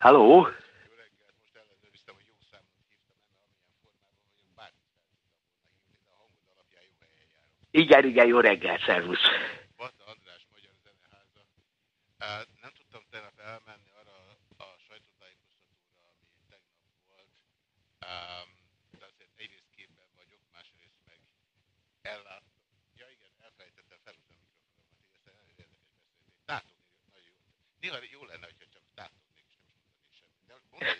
Halló? Igen, igen, jó reggel, szervusz. Bata András, Magyar Zeneháza. Nem tudtam tegnap elmenni arra a sajtótájékoztatóra, ami tegnap volt, de azért egyrészt képben vagyok, másrészt meg elláttam. Ja igen, elfelejtettem felhúzni a mikrofonomat, így aztán nagyon érdekes beszélni. Tátogni nagyon jó. Néha jó lenne, hogyha csak tátognék, és nem is mondani semmit. De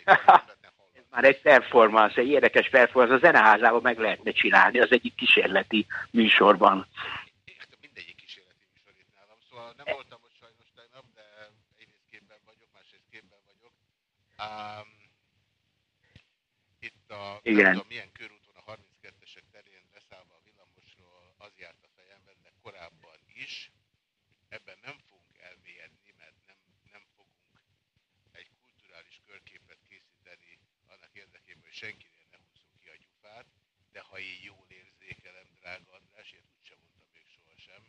már egy performance, egy érdekes performance, a zeneházában meg lehetne csinálni, az egyik kísérleti műsorban. Mindegyik kísérleti műsor itt nálam, szóval nem voltam ott sajnos tegnap, de egyrészt képben vagyok, másrészt képben vagyok. Um, itt a, Igen. nem tudom, milyen körúton a 32-esek terén leszállva a villamosról az járt a fejemben, de korábban is. Ebben nem fogunk elmélyedni, mert nem, nem fogunk egy kulturális körképet készíteni annak érdekében, hogy senkinél ne húzzunk ki a gyufát, de ha én jól érzékelem, drága András, én úgysem mondtam még sohasem.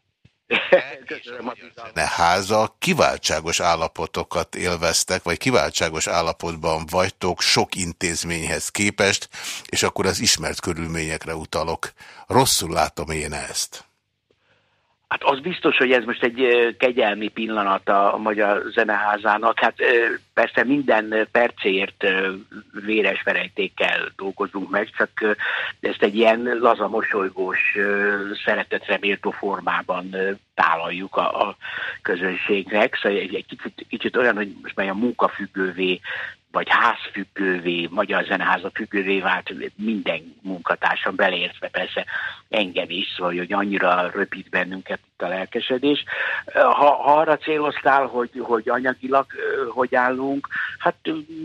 Köszönöm a bizalmat. Ne háza kiváltságos állapotokat élveztek, vagy kiváltságos állapotban vagytok sok intézményhez képest, és akkor az ismert körülményekre utalok. Rosszul látom én ezt. Hát az biztos, hogy ez most egy kegyelmi pillanat a Magyar Zeneházának. Hát persze minden percért ö, véres verejtékkel dolgozunk meg, csak ezt egy ilyen laza mosolygós, szeretetre méltó formában tálaljuk a, a közönségnek. Szóval egy, egy kicsit, kicsit olyan, hogy most már a munkafüggővé vagy házfüggővé, Magyar Zeneháza függővé vált minden munkatársam, beleértve persze engem is, szóval, hogy annyira röpít bennünket itt a lelkesedés. Ha, ha arra céloztál, hogy, hogy anyagilag hogy állunk, hát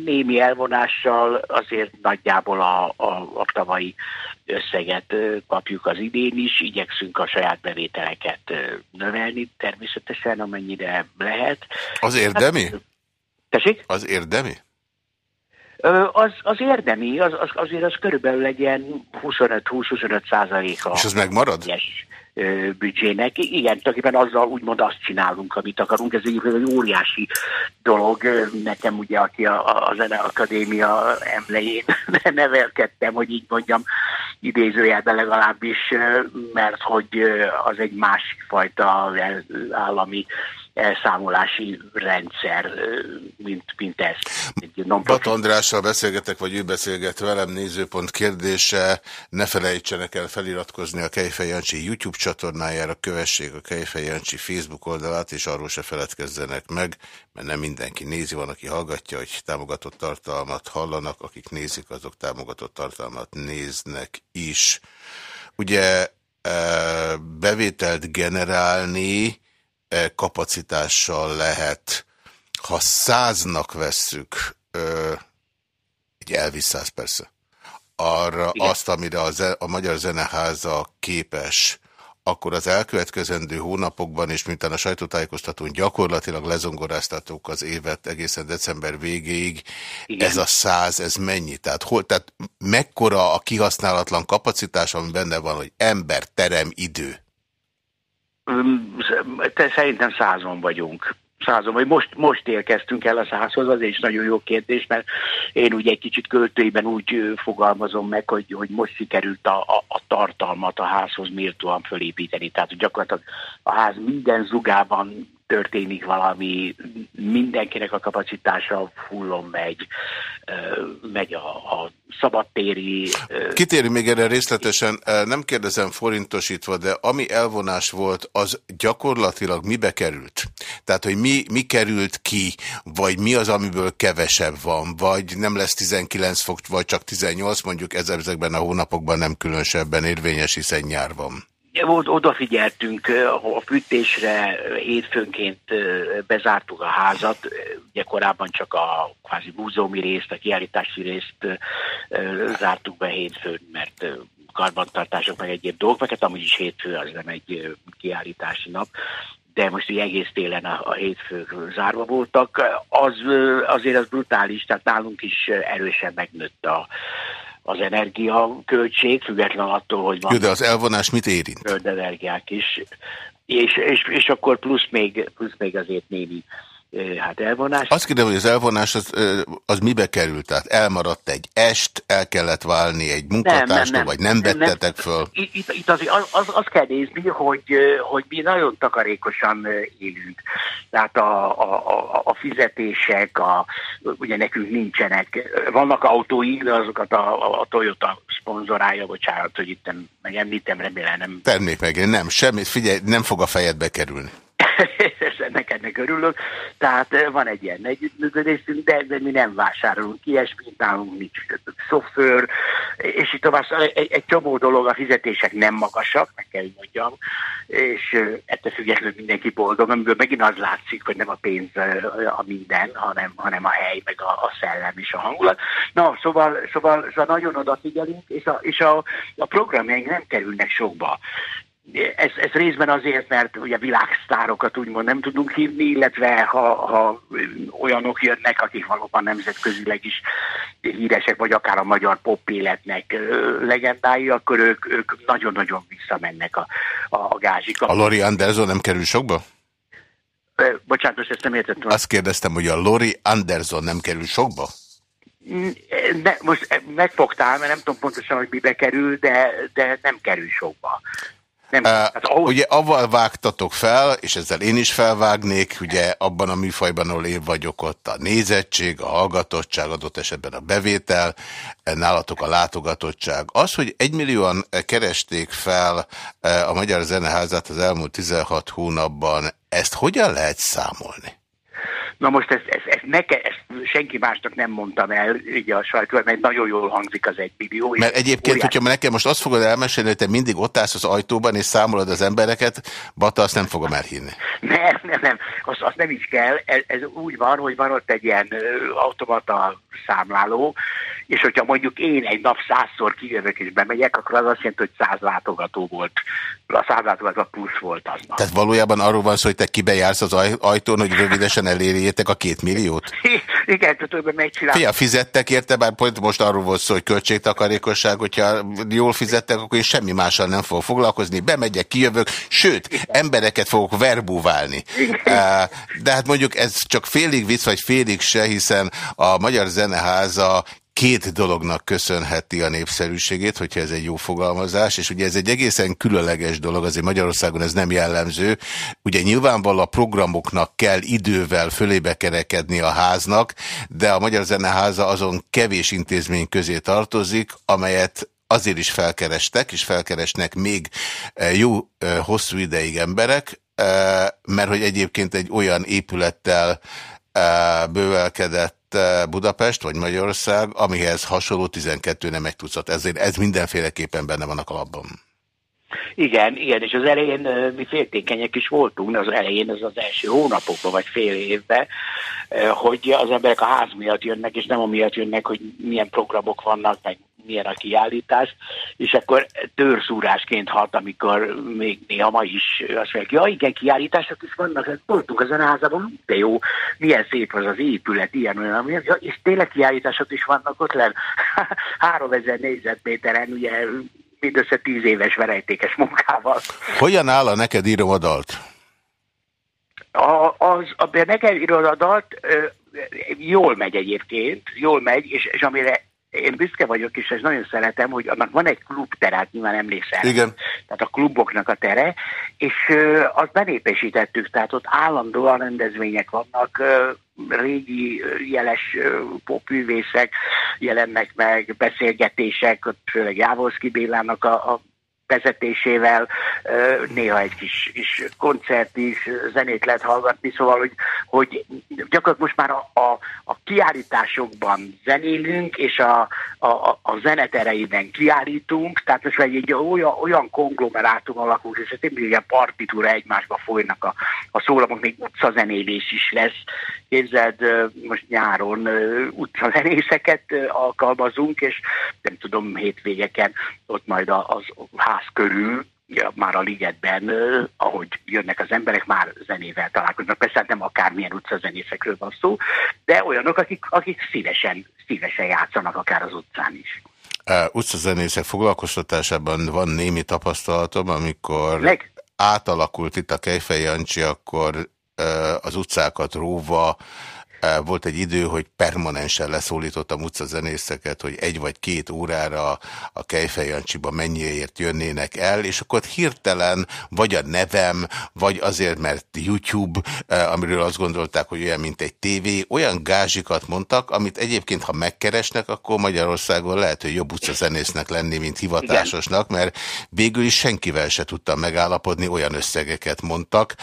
némi elvonással azért nagyjából a, a, a tavalyi összeget kapjuk az idén is, igyekszünk a saját bevételeket növelni természetesen, amennyire lehet. Az érdemi? Hát, tessék? Az érdemi? Az, az érdemi, az, az, azért az körülbelül egy ilyen 25-20-25 százaléka. És az megmarad? ö, büdzsének. Igen, tulajdonképpen azzal úgymond azt csinálunk, amit akarunk. Ez egy, egy óriási dolog. Nekem ugye, aki a, a Zene Akadémia emlején nevelkedtem, hogy így mondjam, idézőjelben legalábbis, mert hogy az egy másik fajta állami elszámolási rendszer, mint, mint ez. Bat Andrással beszélgetek, vagy ő beszélget velem, nézőpont kérdése. Ne felejtsenek el feliratkozni a Kejfej Jancsi YouTube csatornájára, kövessék a Kejfej Jancsi Facebook oldalát, és arról se feledkezzenek meg, mert nem mindenki nézi, van, aki hallgatja, hogy támogatott tartalmat hallanak, akik nézik, azok támogatott tartalmat néznek is. Ugye eh, bevételt generálni kapacitással lehet, ha száznak vesszük, egy Elvis száz persze, arra Igen. azt, amire a, a Magyar Zeneháza képes, akkor az elkövetkezendő hónapokban, és miután a sajtótájékoztatón gyakorlatilag lezongoráztatók az évet egészen december végéig, Igen. ez a száz, ez mennyi? Tehát, hol, tehát mekkora a kihasználatlan kapacitás, ami benne van, hogy ember, terem, idő? Te szerintem százon vagyunk. Százon, vagy most, most érkeztünk el a százhoz, az is nagyon jó kérdés, mert én ugye egy kicsit költőiben úgy fogalmazom meg, hogy, hogy most sikerült a, a, a tartalmat a házhoz méltóan fölépíteni. Tehát hogy gyakorlatilag a ház minden zugában történik valami, mindenkinek a kapacitása fullon megy, megy a, a szabadtéri... Kitérünk még erre részletesen, nem kérdezem forintosítva, de ami elvonás volt, az gyakorlatilag mibe került? Tehát, hogy mi, mi került ki, vagy mi az, amiből kevesebb van, vagy nem lesz 19 fok, vagy csak 18, mondjuk ez- ezekben a hónapokban nem különösebben érvényes, hiszen nyár van. Ott odafigyeltünk a fűtésre, hétfőnként bezártuk a házat, ugye korábban csak a kvázi múzeumi részt, a kiállítási részt zártuk be hétfőn, mert karbantartások meg egyéb dolgok, meg hát amúgy is hétfő az nem egy kiállítási nap, de most ugye egész télen a, a hétfők zárva voltak. Az, azért az brutális, tehát nálunk is erősen megnőtt a, az energiaköltség, független attól, hogy van Jó, de az elvonás mit érint? zöldenergiák is, és, és, és akkor plusz még, plusz még azért némi hát elvonás. Azt kérdem, hogy az elvonás az, az mibe került? Tehát elmaradt egy est, el kellett válni egy munkatárstól, vagy nem vettetek nem, föl? Itt, itt az, az, az kell nézni, hogy, hogy mi nagyon takarékosan élünk. Tehát a, a, a fizetések, a, ugye nekünk nincsenek, vannak autóink, de azokat a, a Toyota szponzorálja, bocsánat, hogy itt megemlítem, remélem nem. Termék meg, nem, semmit, figyelj, nem fog a fejedbe kerülni. ennek, örülök. Tehát eh, van egy ilyen együttműködésünk, de, de mi nem vásárolunk ilyesmit, nálunk nincs szofőr, és itt tovább egy, egy csomó dolog, a fizetések nem magasak, meg kell, mondjam, és eh, ettől függetlenül mindenki boldog, amiből megint az látszik, hogy nem a pénz eh, a minden, hanem, hanem a hely, meg a, a szellem és a hangulat. Na, szóval, szóval, szóval nagyon odafigyelünk, és a, és a, a programjaink nem kerülnek sokba ez, ez részben azért, mert ugye világsztárokat úgymond nem tudunk hívni, illetve ha, ha olyanok jönnek, akik valóban nemzetközileg is híresek, vagy akár a magyar pop életnek legendái, akkor ők, ők nagyon-nagyon visszamennek a, a, a gázsik. A Lori Anderson nem kerül sokba? Bocsánat, ezt nem értettem. Azt kérdeztem, hogy a Lori Anderson nem kerül sokba? Ne, most megfogtál, mert nem tudom pontosan, hogy mibe kerül, de, de nem kerül sokba. Nem, uh, hát ahhoz... Ugye avval vágtatok fel, és ezzel én is felvágnék, ugye abban a műfajban, ahol én vagyok ott a nézettség, a hallgatottság, adott esetben a bevétel, nálatok a látogatottság. Az, hogy egymillióan keresték fel a Magyar Zeneházát az elmúlt 16 hónapban, ezt hogyan lehet számolni? Na most ezt, ezt, ezt, neke, ezt senki másnak nem mondtam el, így a sajtó, mert nagyon jól hangzik az egy millió. Mert egyébként, óriás... hogyha nekem most azt fogod elmesélni, hogy te mindig ott állsz az ajtóban, és számolod az embereket, Bata, azt nem fogom elhinni. Nem, nem, nem, azt, azt nem is kell. Ez, ez úgy van, hogy van ott egy ilyen automata számláló, és hogyha mondjuk én egy nap százszor kijövök és bemegyek, akkor az azt jelenti, hogy száz látogató volt. A száz látogató plusz volt az nap. Tehát valójában arról van szó, hogy te kibejársz az ajtón, hogy rövidesen elérjétek a két milliót? Igen, tudom, megcsinálom. Fia, fizettek érte, bár pont most arról volt szó, hogy költségtakarékosság, hogyha jól fizettek, akkor én semmi mással nem fogok foglalkozni, bemegyek, kijövök, sőt, Igen. embereket fogok verbúválni. Igen. De hát mondjuk ez csak félig vicc, vagy félig se, hiszen a Magyar Zeneháza két dolognak köszönheti a népszerűségét, hogyha ez egy jó fogalmazás, és ugye ez egy egészen különleges dolog, azért Magyarországon ez nem jellemző. Ugye nyilvánvalóan a programoknak kell idővel fölébe kerekedni a háznak, de a Magyar Zeneháza azon kevés intézmény közé tartozik, amelyet azért is felkerestek, és felkeresnek még e, jó e, hosszú ideig emberek, e, mert hogy egyébként egy olyan épülettel bővelkedett Budapest vagy Magyarország, amihez hasonló 12 nem egy tucat. Ezért ez mindenféleképpen benne van a kalapban. Igen, igen, és az elején mi féltékenyek is voltunk, az elején, az az első hónapokban, vagy fél évben, hogy az emberek a ház miatt jönnek, és nem amiatt jönnek, hogy milyen programok vannak, meg milyen a kiállítás, és akkor törszúrásként hat, amikor még néha ma is azt mondják, ja igen, kiállítások is vannak, hát voltunk a zeneházában, de jó, milyen szép az az épület, ilyen olyan, olyan ja, és tényleg kiállítások is vannak ott lenn. 3000 négyzetméteren, ugye mindössze 10 éves verejtékes munkával. Hogyan áll a neked irodalt? A, az, a, a neked irodalt jól megy egyébként, jól megy, és, és amire én büszke vagyok, és ezt nagyon szeretem, hogy annak van egy klub terát, nyilván emlékszel. Igen. Tehát a kluboknak a tere, és uh, azt benépesítettük, tehát ott állandóan rendezvények vannak, uh, régi jeles popművészek jelennek meg, beszélgetések, főleg Jávorszki Bélának a, a vezetésével, néha egy kis, kis koncert is, zenét lehet hallgatni, szóval, hogy, hogy gyakorlatilag most már a, a, a kiállításokban zenélünk, és a, a, a zenetereiben kiállítunk, tehát most egy, egy olyan, olyan konglomerátum alakul, és tényleg ilyen partitúra egymásba folynak a, a szólamok, még utcazenélés is lesz. Képzeld, most nyáron utcazenészeket alkalmazunk, és nem tudom, hétvégeken ott majd az ház körül, ja, már a ligetben, ahogy jönnek az emberek, már zenével találkoznak. Persze nem akármilyen utcazenészekről van szó, de olyanok, akik, akik szívesen, szívesen játszanak akár az utcán is. Uh, utcazenészek foglalkoztatásában van némi tapasztalatom, amikor Meg? átalakult itt a Kejfej Jancsi, akkor az utcákat róva volt egy idő, hogy permanensen leszólítottam utcazenészeket, hogy egy vagy két órára a Kejfejancsiba mennyiért jönnének el, és akkor hirtelen vagy a nevem, vagy azért, mert YouTube, amiről azt gondolták, hogy olyan, mint egy tévé, olyan gázsikat mondtak, amit egyébként, ha megkeresnek, akkor Magyarországon lehet, hogy jobb utcazenésznek lenni, mint hivatásosnak, mert végül is senkivel se tudtam megállapodni, olyan összegeket mondtak,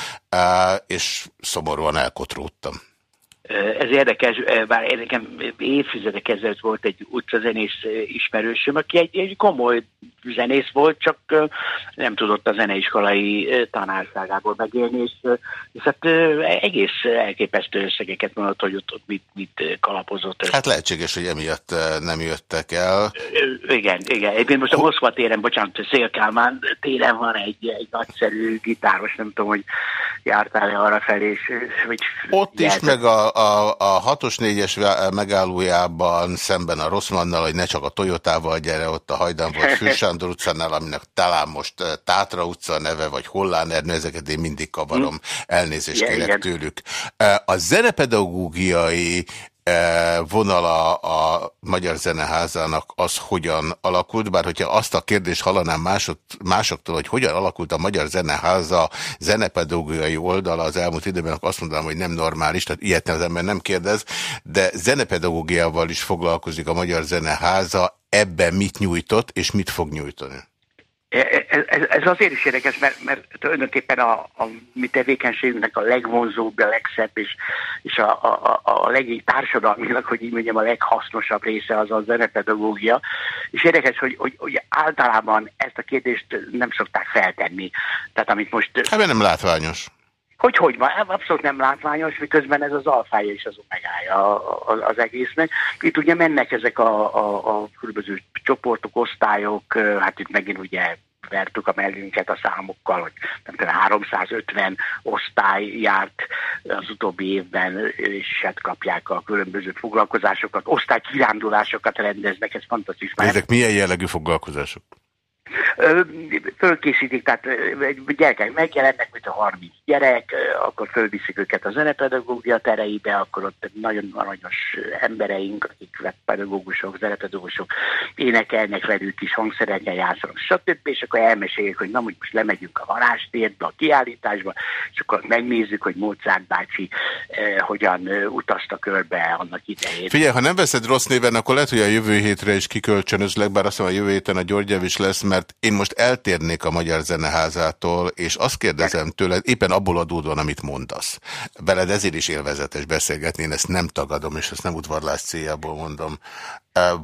és szomorúan elkotródtam. Ez érdekes, bár nekem évtizedek ezelőtt volt egy utcazenész ismerősöm, aki egy, egy komoly zenész volt, csak nem tudott a zeneiskolai tanárságából megélni, és, és hát egész elképesztő összegeket mondott, hogy ott, ott mit, mit kalapozott. Hát lehetséges, hogy emiatt nem jöttek el. Igen, igen. Egyébként most a Moszkva téren, bocsánat, Szélkálmán téren van egy, egy nagyszerű gitáros, nem tudom, hogy jártál-e arra felé, és, vagy Ott is, meg a, a, a 6-os 4-es megállójában szemben a Rosszmannal, hogy ne csak a Toyotával gyere, ott a hajdan volt Fűsándor utcánál, aminek talán most eh, Tátra utca neve, vagy Hollán Ernő, ezeket én mindig kavarom, hm. elnézést kérek tőlük. Eh, a zenepedagógiai vonala a Magyar Zeneházának az hogyan alakult, bár hogyha azt a kérdést hallanám mások, másoktól, hogy hogyan alakult a Magyar Zeneháza zenepedagógiai oldala az elmúlt időben, akkor azt mondanám, hogy nem normális, tehát ilyet az ember nem kérdez, de zenepedagógiával is foglalkozik a Magyar Zeneháza, ebben mit nyújtott és mit fog nyújtani? Ez, ez azért is érdekes, mert, mert tulajdonképpen a, a mi tevékenységünknek a legvonzóbb, a legszebb és, és a, a, a leg társadalmilag, hogy így mondjam, a leghasznosabb része az a zenepedagógia. És érdekes, hogy, hogy, hogy általában ezt a kérdést nem szokták feltenni. Tehát amit most... Hát nem látványos. Hogy hogy van? Abszolút nem látványos, miközben ez az alfája és az omegája az egésznek. Itt ugye mennek ezek a, a, a különböző csoportok, osztályok, hát itt megint ugye vertük a mellünket a számokkal, hogy nem tudom, 350 osztály járt az utóbbi évben, és hát kapják a különböző foglalkozásokat, osztálykirándulásokat rendeznek, ez fantasztikus. Ezek milyen jellegű foglalkozások? Fölkészítik, tehát gyerekek megjelennek, mint a 30 gyerek, akkor fölviszik őket a zenepedagógia tereibe, akkor ott nagyon aranyos embereink, akik pedagógusok, zenepedagógusok énekelnek velük is, hangszerekkel játszanak, stb. És akkor elmeséljük, hogy na, most lemegyünk a varástérbe, a kiállításba, és akkor megnézzük, hogy Mozart bácsi eh, hogyan utazta körbe annak idején. Figyelj, ha nem veszed rossz néven, akkor lehet, hogy a jövő hétre is kikölcsönözlek, bár azt mondom, a jövő héten a Györgyev is lesz, mert én most eltérnék a Magyar Zeneházától, és azt kérdezem tőled, éppen abból adódóan, amit mondasz. Veled ezért is élvezetes beszélgetni, én ezt nem tagadom, és ezt nem udvarlás céljából mondom.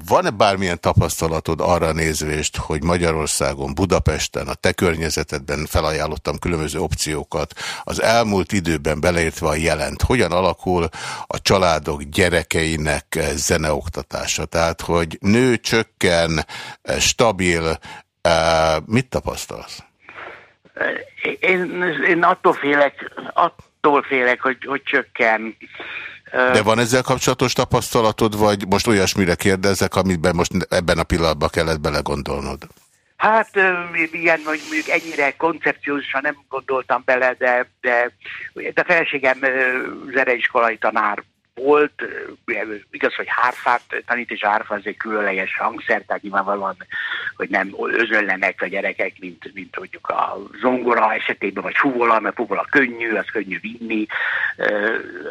Van-e bármilyen tapasztalatod arra nézvést, hogy Magyarországon, Budapesten, a te környezetedben felajánlottam különböző opciókat, az elmúlt időben beleértve a jelent, hogyan alakul a családok gyerekeinek zeneoktatása? Tehát, hogy nő, csökken, stabil, mit tapasztalsz? Én, én attól félek, attól félek, hogy, hogy csökken. De van ezzel kapcsolatos tapasztalatod, vagy most olyasmire kérdezek, amiben most ebben a pillanatban kellett belegondolnod? Hát igen, hogy mondjuk ennyire koncepciósan nem gondoltam bele, de, de, de a feleségem zeneiskolai tanár volt, igaz, hogy hárfát tanít, és hárfa az egy különleges hangszer, tehát nyilvánvalóan, hogy nem özönlenek a gyerekek, mint, mint mondjuk a zongora esetében, vagy fuvola, mert fuvola könnyű, az könnyű vinni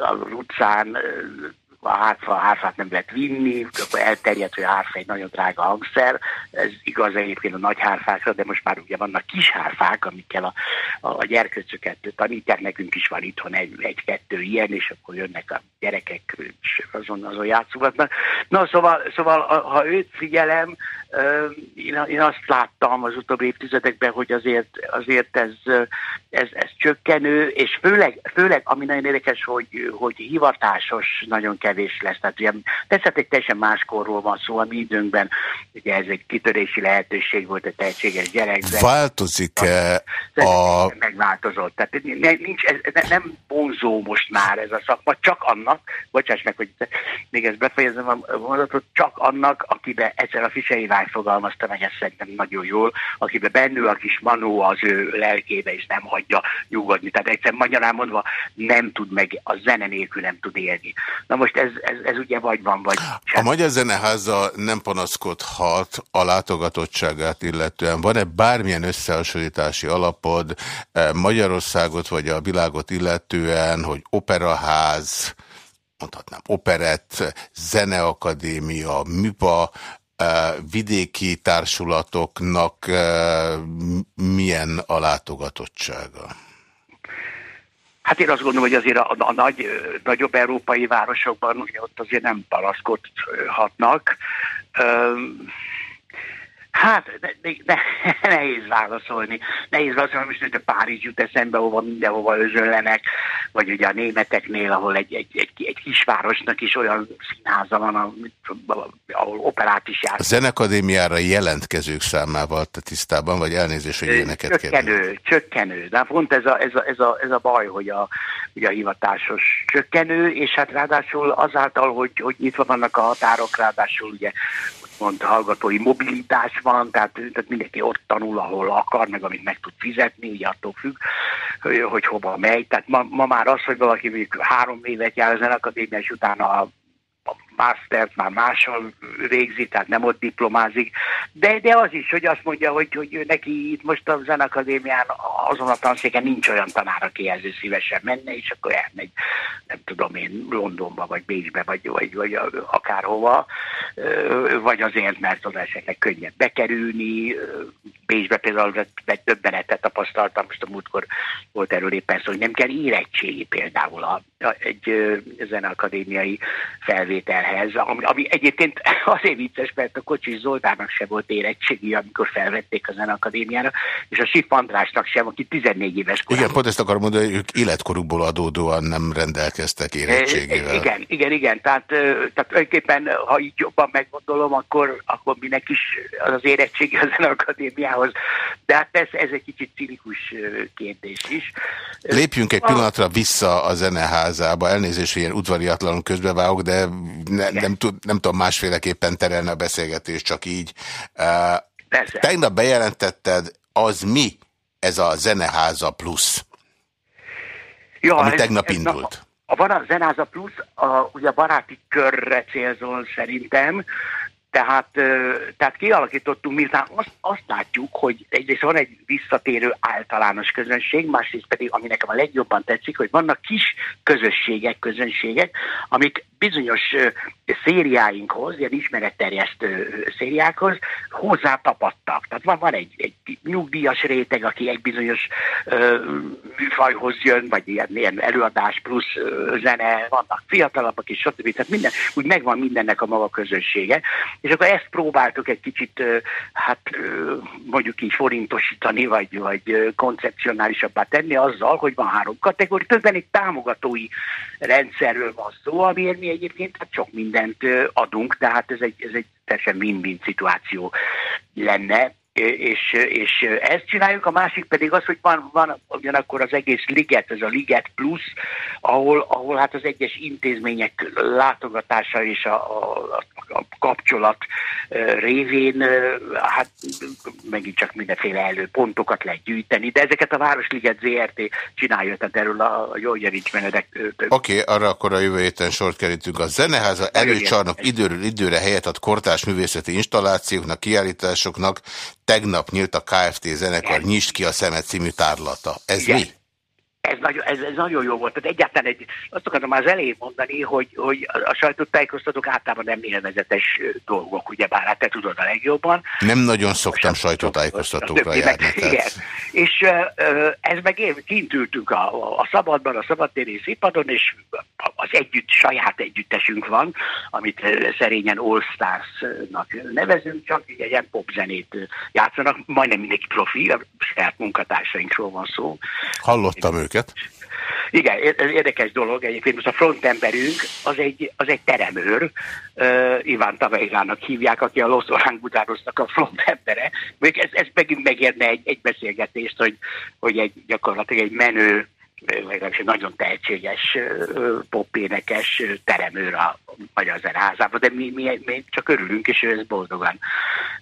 az utcán, a hárfa, a hárfát nem lehet vinni, akkor elterjedt, hogy a hárfa egy nagyon drága hangszer. Ez igaz egyébként a nagy hárfákra, de most már ugye vannak kis hárfák, amikkel a, a gyerkőcöket tanítják. Nekünk is van itthon egy-kettő egy, ilyen, és akkor jönnek a gyerekek, és azon, azon játszogatnak. Na, szóval, szóval ha őt figyelem, én, azt láttam az utóbbi évtizedekben, hogy azért, azért ez, ez, ez csökkenő, és főleg, főleg ami nagyon érdekes, hogy, hogy hivatásos nagyon kell kevés lesz. Tehát ugye, persze egy teljesen más korról van szó, a mi időnkben ugye ez egy kitörési lehetőség volt a tehetséges gyerek. Változik-e a... Megváltozott. Tehát nincs, ez, nem vonzó most már ez a szakma, csak annak, bocsáss meg, hogy még ezt befejezem a mondatot, csak annak, akiben egyszer a Fisei Vágy fogalmazta meg ezt szerintem nagyon jól, akiben bennül a kis manó az ő lelkébe is nem hagyja nyugodni. Tehát egyszer magyarán mondva nem tud meg, a zene nélkül nem tud élni. Na most ez, ez, ez ugye vagy van, vagy sem. A Magyar Zeneháza nem panaszkodhat a látogatottságát illetően. Van-e bármilyen összehasonlítási alapod eh, Magyarországot vagy a világot illetően, hogy operaház, mondhatnám operett, zeneakadémia, műpa, vidéki társulatoknak milyen a látogatottsága? Hát én azt gondolom, hogy azért a, a nagy, nagyobb európai városokban ugye ott azért nem palaszkodhatnak. Hát, de, de, de, nehéz válaszolni. Nehéz válaszolni, most hogy a Párizs jut eszembe, ahova mindenhova özönlenek, vagy ugye a németeknél, ahol egy, egy, egy, egy kisvárosnak is olyan színháza van, ahol operát is játszik. A Zenekadémiára jelentkezők számával te tisztában, vagy elnézés, hogy ilyeneket Csökkenő, kérdez. csökkenő. De pont ez a, ez a, ez a, ez a baj, hogy a, ugye a hivatásos csökkenő, és hát ráadásul azáltal, hogy, hogy nyitva vannak a határok, ráadásul ugye mond hallgatói mobilitás van, tehát, tehát mindenki ott tanul, ahol akar, meg amit meg tud fizetni, ugye attól függ, hogy, hogy hova megy. Tehát ma, ma már az, hogy valaki mondjuk három évet jár az akadémia, és utána a mastert már máshol végzi, tehát nem ott diplomázik, de, de az is, hogy azt mondja, hogy, hogy neki itt most a Zenakadémián azon a tanszéken nincs olyan tanár, aki ezzel szívesen menne, és akkor elmegy, nem tudom én, Londonba, vagy Bécsbe, vagy, vagy, vagy akárhova, vagy azért, mert oda esetleg könnyebb bekerülni, Bécsbe például egy többenetet tapasztaltam, most a múltkor volt erről éppen szó, hogy nem kell érettségi például a, a, egy zenakadémiai felvételhez, ami, ami egyébként azért vicces, mert a Kocsis Zoltánnak se volt érettségi, amikor felvették a zenakadémiára, és a Sif Andrásnak sem, aki 14 éves korában. Igen, pont ezt akarom mondani, hogy ők életkorukból adódóan nem rendelkeztek érettségével. Igen, igen, igen. Tehát, tehát tulajdonképpen, ha így jobban meggondolom, akkor, akkor minek is az érettségi a zenakadémiához. De hát ez, ez egy kicsit cinikus kérdés is. Lépjünk egy pillanatra vissza a zeneházába. Elnézést, hogy ilyen udvariatlanul közbevágok, de ne, nem, tud, nem tudom másféleképpen terelni a beszélgetést, csak így. Persze. Tegnap bejelentetted, az mi ez a Zeneháza Plusz? Ja, ami ez, tegnap ez indult. A, a Zeneháza Plusz, a, ugye a baráti körre célzol szerintem, tehát, tehát kialakítottunk, miután azt, azt látjuk, hogy egyrészt van egy visszatérő általános közönség, másrészt pedig, ami nekem a legjobban tetszik, hogy vannak kis közösségek, közönségek, amik bizonyos szériáinkhoz, ilyen ismeretterjesztő szériákhoz hozzá tapadtak. Tehát van, van egy, egy nyugdíjas réteg, aki egy bizonyos ö, műfajhoz jön, vagy ilyen, ilyen előadás plusz ö, zene, vannak fiatalabbak és stb. Tehát minden, úgy megvan mindennek a maga közönsége. És akkor ezt próbáltuk egy kicsit, hát mondjuk így forintosítani, vagy, vagy koncepcionálisabbá tenni azzal, hogy van három kategória, közben egy támogatói rendszerről van szó, amiért mi egyébként hát sok mindent adunk, tehát ez egy, ez egy teljesen win-win szituáció lenne és, és ezt csináljuk, a másik pedig az, hogy van, van ugyanakkor az egész liget, ez a liget plus, ahol, ahol hát az egyes intézmények látogatása és a, a, a kapcsolat révén hát megint csak mindenféle előpontokat lehet gyűjteni, de ezeket a Városliget ZRT csinálja, tehát erről a Jógyerics Benedek. Oké, okay, arra akkor a jövő héten sort kerítünk. A Zeneháza előcsarnok időről időre helyet ad kortás művészeti installációknak, kiállításoknak, tegnap nyílt a KFT zenekar Nyisd ki a szemet című tárlata. Ez Igen. mi? Ez nagyon, ez, ez nagyon jó volt. Tehát egyáltalán egy, azt akartam már az elején mondani, hogy, hogy a sajtótájékoztatók általában nem élvezetes dolgok, ugye bár hát te tudod a legjobban. Nem nagyon szoktam sajtótájékoztatókra járni. Igen. És ez meg én kint ültünk a, a szabadban, a szabadtéri színpadon, és az együtt, saját együttesünk van, amit szerényen All Stars-nak nevezünk, csak egy ilyen popzenét játszanak, majdnem mindenki profi, a saját munkatársainkról van szó. Hallottam őket. Igen, érdekes dolog. Egyébként most a frontemberünk az egy, az egy teremőr, uh, Iván Taveirának hívják, aki a Los Orangutánoznak a frontembere. Ez, ez megint megérne egy, egy beszélgetést, hogy, hogy egy gyakorlatilag egy menő legalábbis nagyon tehetséges popénekes teremőr a Magyar Zeneházában, de mi, mi, mi csak örülünk, és ő ezt boldogan,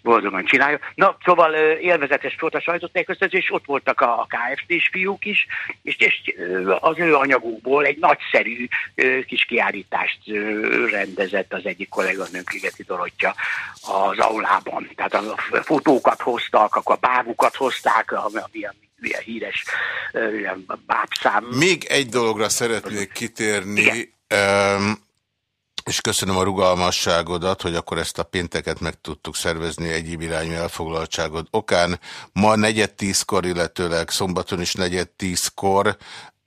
boldogan csinálja. Na, szóval élvezetes volt a sajtótájékoztatás, és ott voltak a, a KFT-s fiúk is, és, és az ő anyagukból egy nagyszerű kis kiállítást rendezett az egyik kolléganőnk, Ligeti Dorottya az aulában. Tehát a fotókat hoztak, akkor a bábukat hozták, ami, ami ilyen híres ilyen bábszám. Még egy dologra szeretnék kitérni, um, és köszönöm a rugalmasságodat, hogy akkor ezt a pénteket meg tudtuk szervezni egyéb irányú elfoglaltságod okán. Ma negyed tízkor, illetőleg szombaton is negyed tízkor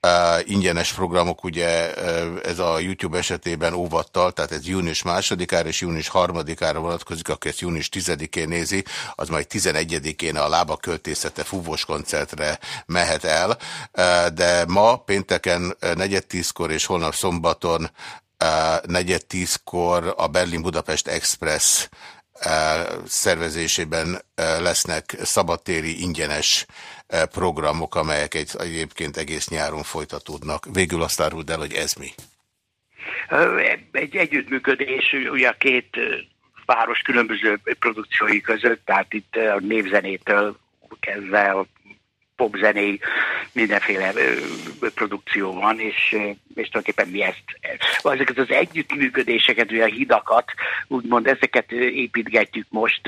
Uh, ingyenes programok, ugye uh, ez a YouTube esetében óvattal, tehát ez június másodikára és június harmadikára vonatkozik, aki ezt június tizedikén nézi, az majd tizenegyedikén a lába költészete fúvós koncertre mehet el, uh, de ma pénteken negyed tízkor és holnap szombaton negyed tízkor a Berlin-Budapest Express szervezésében lesznek szabadtéri ingyenes programok, amelyek egy, egyébként egész nyáron folytatódnak. Végül azt árult el, hogy ez mi? Egy együttműködés, ugye a két város különböző produkciói között, tehát itt a névzenétől kezdve a popzené, mindenféle produkció van, és, és tulajdonképpen mi ezt, ezeket az együttműködéseket, vagy a hidakat, úgymond ezeket építgetjük most,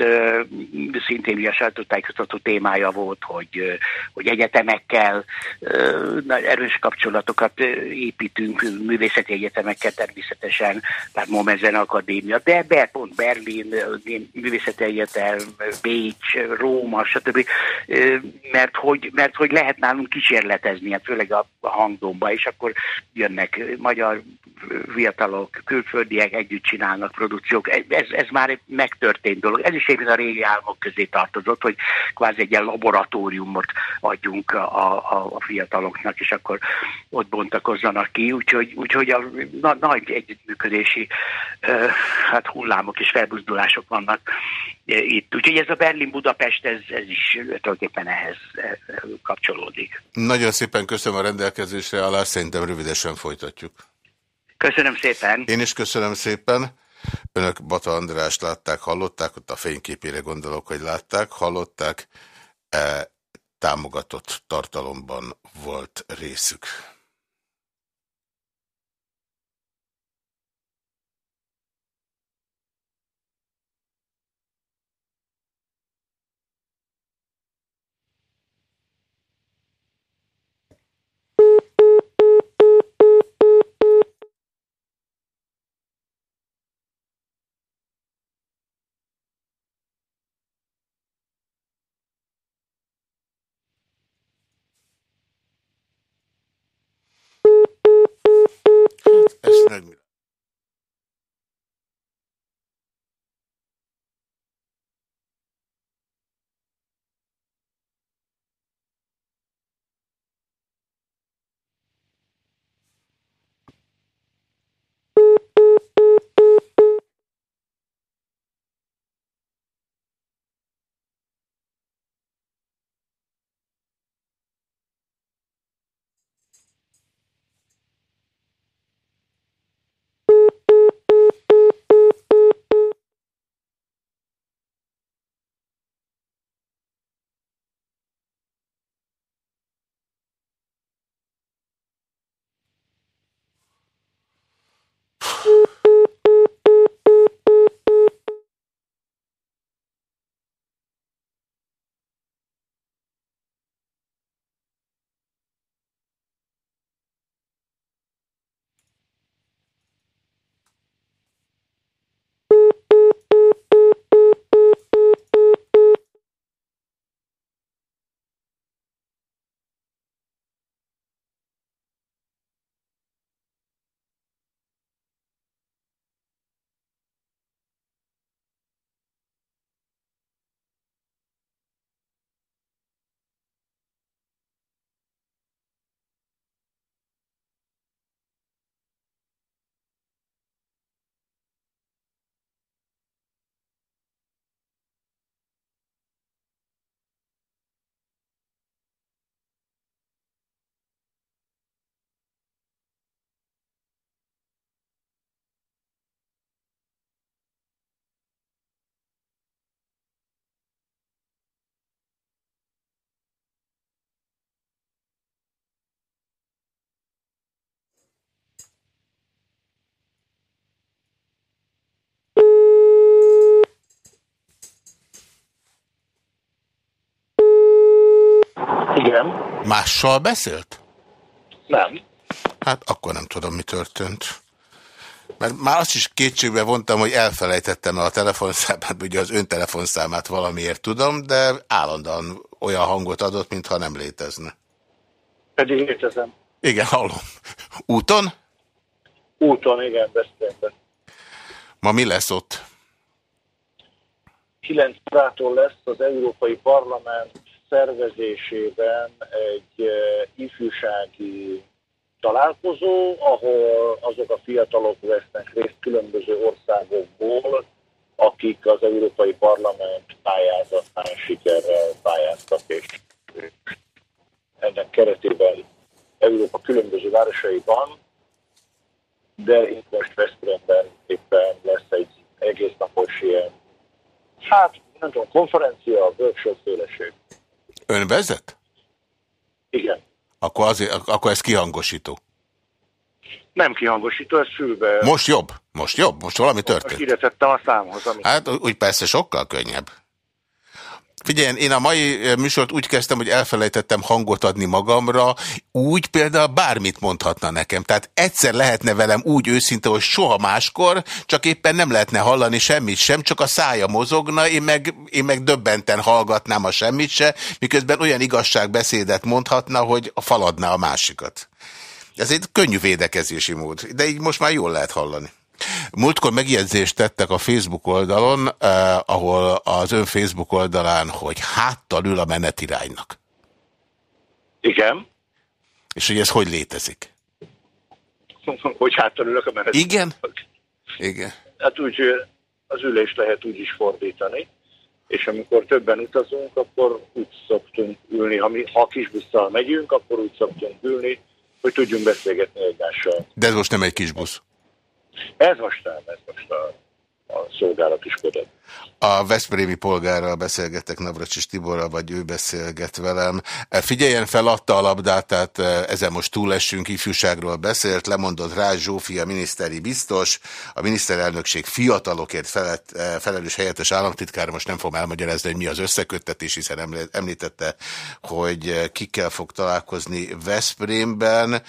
szintén a sajtótájékoztató témája volt, hogy, hogy egyetemekkel erős kapcsolatokat építünk, művészeti egyetemekkel természetesen, tehát Momenzen Akadémia, de be, pont Berlin, Művészeti Egyetem, Bécs, Róma, stb. Mert hogy, mert mert hogy lehet nálunk kísérletezni, hát főleg a, a hangdomba, és akkor jönnek magyar fiatalok, külföldiek együtt csinálnak produkciók. Ez, ez már megtörtént dolog. Ez is éppen a régi álmok közé tartozott, hogy kvázi egy ilyen laboratóriumot adjunk a, a, a fiataloknak, és akkor ott bontakozzanak ki. Úgyhogy, úgyhogy a na, nagy együttműködési uh, hát hullámok és felbuzdulások vannak itt. Úgyhogy ez a Berlin-Budapest, ez, ez is tulajdonképpen ehhez kapcsolódik. Nagyon szépen köszönöm a rendelkezésre, alá szerintem rövidesen folytatjuk. Köszönöm szépen. Én is köszönöm szépen. Önök Bata Andrást látták, hallották, ott a fényképére gondolok, hogy látták, hallották, e, támogatott tartalomban volt részük. Ezt Igen. Mással beszélt? Nem. Hát akkor nem tudom, mi történt. Mert már azt is kétségbe vontam, hogy elfelejtettem el a telefonszámát, ugye az ön telefonszámát valamiért tudom, de állandóan olyan hangot adott, mintha nem létezne. Pedig létezem. Igen, hallom. Úton? Úton, igen, beszélben. Ma mi lesz ott? 9 órától lesz az Európai Parlament szervezésében egy uh, ifjúsági találkozó, ahol azok a fiatalok vesznek részt különböző országokból, akik az Európai Parlament pályázatán sikerrel pályáztak, és ennek keretében Európa különböző városaiban, de itt most Veszprémben éppen lesz egy egész napos ilyen, hát nem tudom, konferencia, workshop féleség. Ön vezet? Igen. Akkor, azért, akkor ez kihangosító. Nem kihangosító, ez fülbe. Most jobb? Most jobb? Most valami Most történt? ide tettem a számhoz. Amit... Hát úgy persze sokkal könnyebb. Figyelj, én a mai műsort úgy kezdtem, hogy elfelejtettem hangot adni magamra, úgy például bármit mondhatna nekem. Tehát egyszer lehetne velem úgy őszinte, hogy soha máskor, csak éppen nem lehetne hallani semmit sem, csak a szája mozogna, én meg, én meg döbbenten hallgatnám a semmit se, miközben olyan igazságbeszédet mondhatna, hogy faladná a másikat. Ez egy könnyű védekezési mód, de így most már jól lehet hallani. Múltkor megjegyzést tettek a Facebook oldalon, eh, ahol az ön Facebook oldalán, hogy háttal ül a menetiránynak. Igen. És hogy ez hogy létezik? hogy háttalülök a menet. Igen? Igen. Hát úgy, az ülés lehet úgy is fordítani, és amikor többen utazunk, akkor úgy szoktunk ülni, ha, mi, ha kis busszal megyünk, akkor úgy szoktunk ülni, hogy tudjunk beszélgetni egymással. De ez most nem egy kis busz. Ez most nem, ez most a, a szolgálatiskodat. A Veszprémi polgárral beszélgetek Navracsis Tiborral, vagy ő beszélget velem. Figyeljen fel, adta a labdát, tehát ezen most túlessünk, ifjúságról beszélt, lemondott rá Zsófia miniszteri biztos, a miniszterelnökség fiatalokért felett, felelős helyettes államtitkár, most nem fogom elmagyarázni, hogy mi az összeköttetés, hiszen említette, hogy kikkel fog találkozni Veszprémben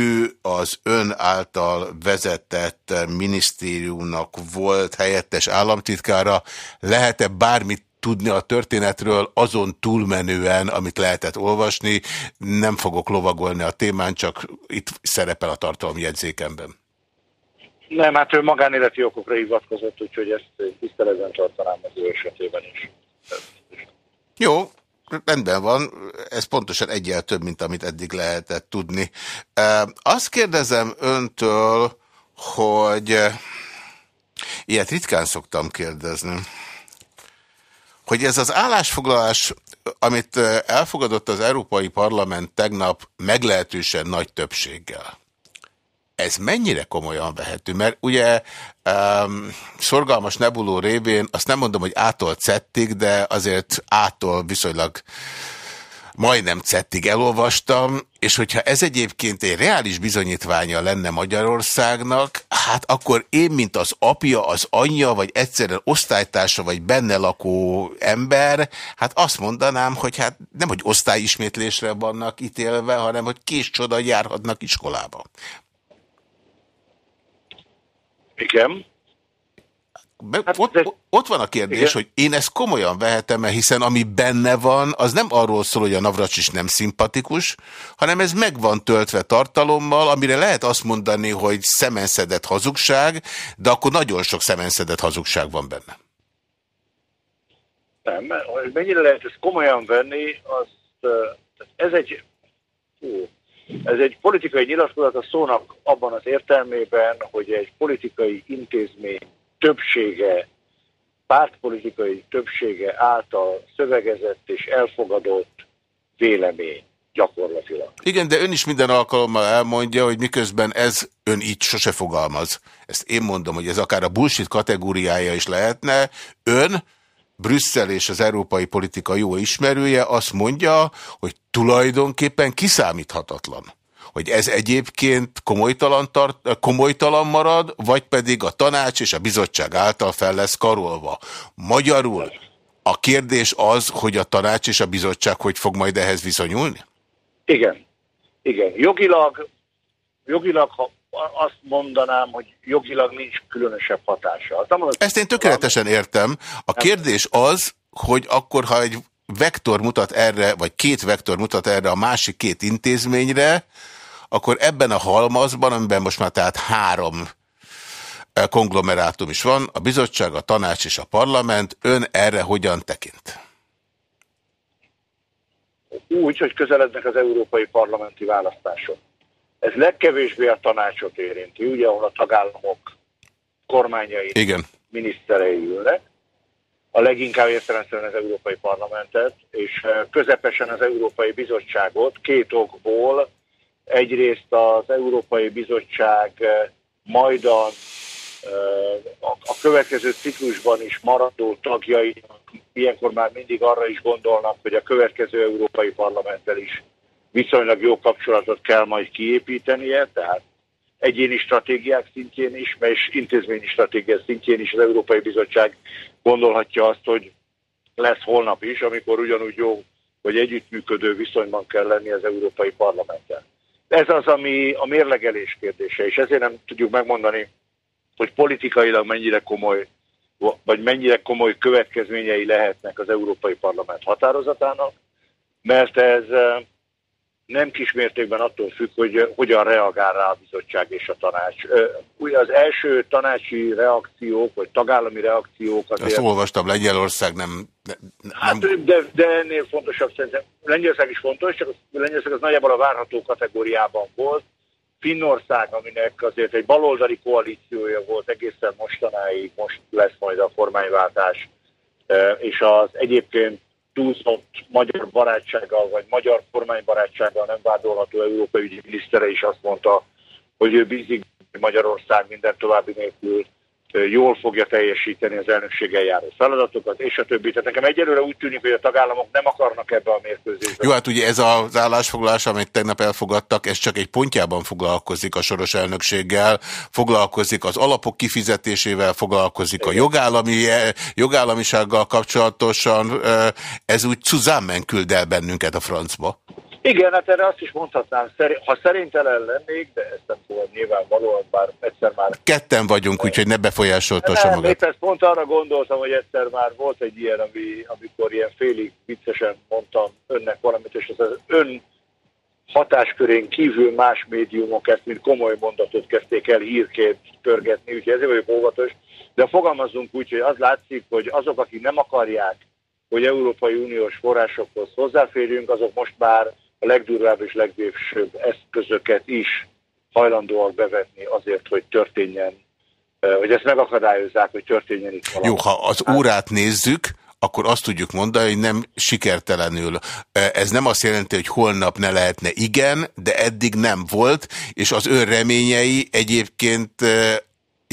ő az ön által vezetett minisztériumnak volt helyettes államtitkára. Lehet-e bármit tudni a történetről azon túlmenően, amit lehetett olvasni? Nem fogok lovagolni a témán, csak itt szerepel a tartalmi jegyzékemben. Nem, hát ő magánéleti okokra hivatkozott, úgyhogy ezt tiszteletben tartanám az ő esetében is. Jó, rendben van, ez pontosan egyel több, mint amit eddig lehetett tudni. Azt kérdezem öntől, hogy ilyet ritkán szoktam kérdezni, hogy ez az állásfoglalás, amit elfogadott az Európai Parlament tegnap meglehetősen nagy többséggel, ez mennyire komolyan vehető? Mert ugye um, szorgalmas nebuló révén, azt nem mondom, hogy ától cettig, de azért ától viszonylag majdnem cettig elolvastam, és hogyha ez egyébként egy reális bizonyítványa lenne Magyarországnak, hát akkor én, mint az apja, az anyja, vagy egyszerűen osztálytársa, vagy benne lakó ember, hát azt mondanám, hogy hát nem, hogy osztályismétlésre vannak ítélve, hanem, hogy kés csoda járhatnak iskolába. Igen. Hát ott, de... ott van a kérdés, Igen. hogy én ezt komolyan vehetem-e, hiszen ami benne van, az nem arról szól, hogy a Navracsis nem szimpatikus, hanem ez meg van töltve tartalommal, amire lehet azt mondani, hogy szemenszedett hazugság, de akkor nagyon sok szemenszedett hazugság van benne. Nem, mennyire lehet ezt komolyan venni, azt, ez egy, ó, ez egy politikai nyilatkozat a szónak abban az értelmében, hogy egy politikai intézmény többsége, pártpolitikai többsége által szövegezett és elfogadott vélemény gyakorlatilag. Igen, de ön is minden alkalommal elmondja, hogy miközben ez ön így sose fogalmaz. Ezt én mondom, hogy ez akár a bullshit kategóriája is lehetne. Ön Brüsszel és az európai politika jó ismerője azt mondja, hogy tulajdonképpen kiszámíthatatlan. Hogy ez egyébként komolytalan, tart, komolytalan marad, vagy pedig a tanács és a bizottság által fel lesz karolva. Magyarul A kérdés az, hogy a tanács és a bizottság hogy fog majd ehhez viszonyulni? Igen. Igen. Jogilag, jogilag ha azt mondanám, hogy jogilag nincs különösebb hatása. Ezt én tökéletesen értem. A kérdés az, hogy akkor, ha egy vektor mutat erre, vagy két vektor mutat erre a másik két intézményre, akkor ebben a halmazban, amiben most már tehát három eh, konglomerátum is van, a bizottság, a tanács és a parlament, ön erre hogyan tekint? Úgy, hogy közelednek az európai parlamenti választások. Ez legkevésbé a tanácsot érinti, ugye, ahol a tagállamok kormányai, Igen. miniszterei ülnek, a leginkább értelemszerűen az Európai Parlamentet, és eh, közepesen az Európai Bizottságot két okból. Egyrészt az Európai Bizottság eh, majdan eh, a következő ciklusban is maradó tagjai ilyenkor már mindig arra is gondolnak, hogy a következő Európai Parlamenttel is viszonylag jó kapcsolatot kell majd kiépítenie, tehát egyéni stratégiák szintjén is, és intézményi stratégiák szintjén is az Európai Bizottság gondolhatja azt, hogy lesz holnap is, amikor ugyanúgy jó, hogy együttműködő viszonyban kell lenni az Európai Parlamenttel. Ez az, ami a mérlegelés kérdése, és ezért nem tudjuk megmondani, hogy politikailag mennyire komoly, vagy mennyire komoly következményei lehetnek az Európai Parlament határozatának, mert ez nem kismértékben attól függ, hogy hogyan reagál rá a bizottság és a tanács. Ugye az első tanácsi reakciók, vagy tagállami reakciók azért... Ezt olvastam, Lengyelország nem... nem... Hát, de, de ennél fontosabb szerintem. Lengyelország is fontos, csak Lengyelország az nagyjából a várható kategóriában volt. Finnország, aminek azért egy baloldali koalíciója volt egészen mostanáig, most lesz majd a kormányváltás, és az egyébként túlzott magyar barátsággal, vagy magyar kormánybarátsággal nem vádolható európai ügyi minisztere is azt mondta, hogy ő bízik Magyarország minden további nélkül jól fogja teljesíteni az elnökséggel járó feladatokat, és a többi. Tehát nekem egyelőre úgy tűnik, hogy a tagállamok nem akarnak ebbe a mérkőzésbe. Jó, hát ugye ez az állásfoglalás, amit tegnap elfogadtak, ez csak egy pontjában foglalkozik a soros elnökséggel, foglalkozik az alapok kifizetésével, foglalkozik Igen. a jogállami, jogállamisággal kapcsolatosan. Ez úgy Cuzámen küld el bennünket a francba. Igen, hát erre azt is mondhatnám, ha szerintelem lennék, de ezt nem tudom nyilvánvalóan, bár egyszer már... Ketten vagyunk, úgyhogy ne befolyásoltassa magad. Épp ezt pont arra gondoltam, hogy egyszer már volt egy ilyen, ami, amikor ilyen félig viccesen mondtam önnek valamit, és az, az ön hatáskörén kívül más médiumok ezt, mint komoly mondatot kezdték el hírként pörgetni, úgyhogy ezért vagyok óvatos. De fogalmazunk úgy, hogy az látszik, hogy azok, akik nem akarják, hogy Európai Uniós forrásokhoz hozzáférjünk, azok most már a legdurvább és legvégsőbb eszközöket is hajlandóak bevetni azért, hogy történjen, hogy ezt megakadályozzák, hogy történjen itt valami. Jó, ha az órát nézzük, akkor azt tudjuk mondani, hogy nem sikertelenül. Ez nem azt jelenti, hogy holnap ne lehetne igen, de eddig nem volt, és az ön reményei egyébként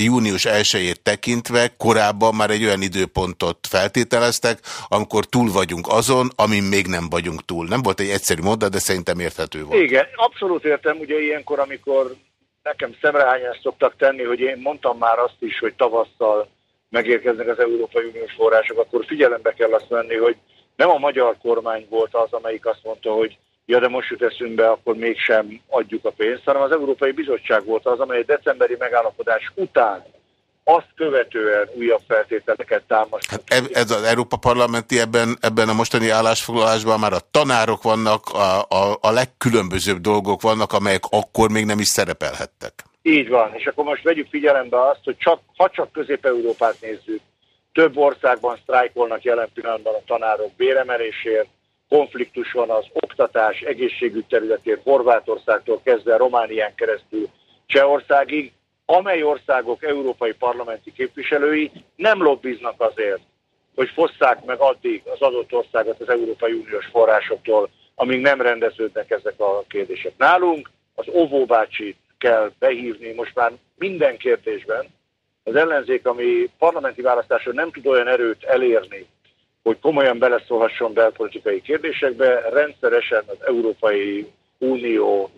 június 1 tekintve korábban már egy olyan időpontot feltételeztek, amikor túl vagyunk azon, amin még nem vagyunk túl. Nem volt egy egyszerű mondat, de szerintem érthető volt. Igen, abszolút értem. Ugye ilyenkor, amikor nekem szemrehányást szoktak tenni, hogy én mondtam már azt is, hogy tavasszal megérkeznek az Európai Uniós források, akkor figyelembe kell azt venni, hogy nem a magyar kormány volt az, amelyik azt mondta, hogy ja, de most jut eszünkbe, akkor mégsem adjuk a pénzt, hanem az Európai Bizottság volt az, amely decemberi megállapodás után azt követően újabb feltételeket támasztott. Hát ez az Európa Parlamenti ebben, ebben a mostani állásfoglalásban már a tanárok vannak, a, a, a legkülönbözőbb dolgok vannak, amelyek akkor még nem is szerepelhettek. Így van, és akkor most vegyük figyelembe azt, hogy csak, ha csak Közép-Európát nézzük, több országban sztrájkolnak jelen pillanatban a tanárok béremelésért, konfliktus van az oktatás, egészségügy területén Horvátországtól kezdve Románián keresztül Csehországig, amely országok európai parlamenti képviselői nem lobbiznak azért, hogy fosszák meg addig az adott országot az Európai Uniós forrásoktól, amíg nem rendeződnek ezek a kérdések. Nálunk az óvóbácsit kell behívni most már minden kérdésben. Az ellenzék, ami parlamenti választáson nem tud olyan erőt elérni, hogy komolyan beleszólhasson belpolitikai kérdésekbe, rendszeresen az Európai Unió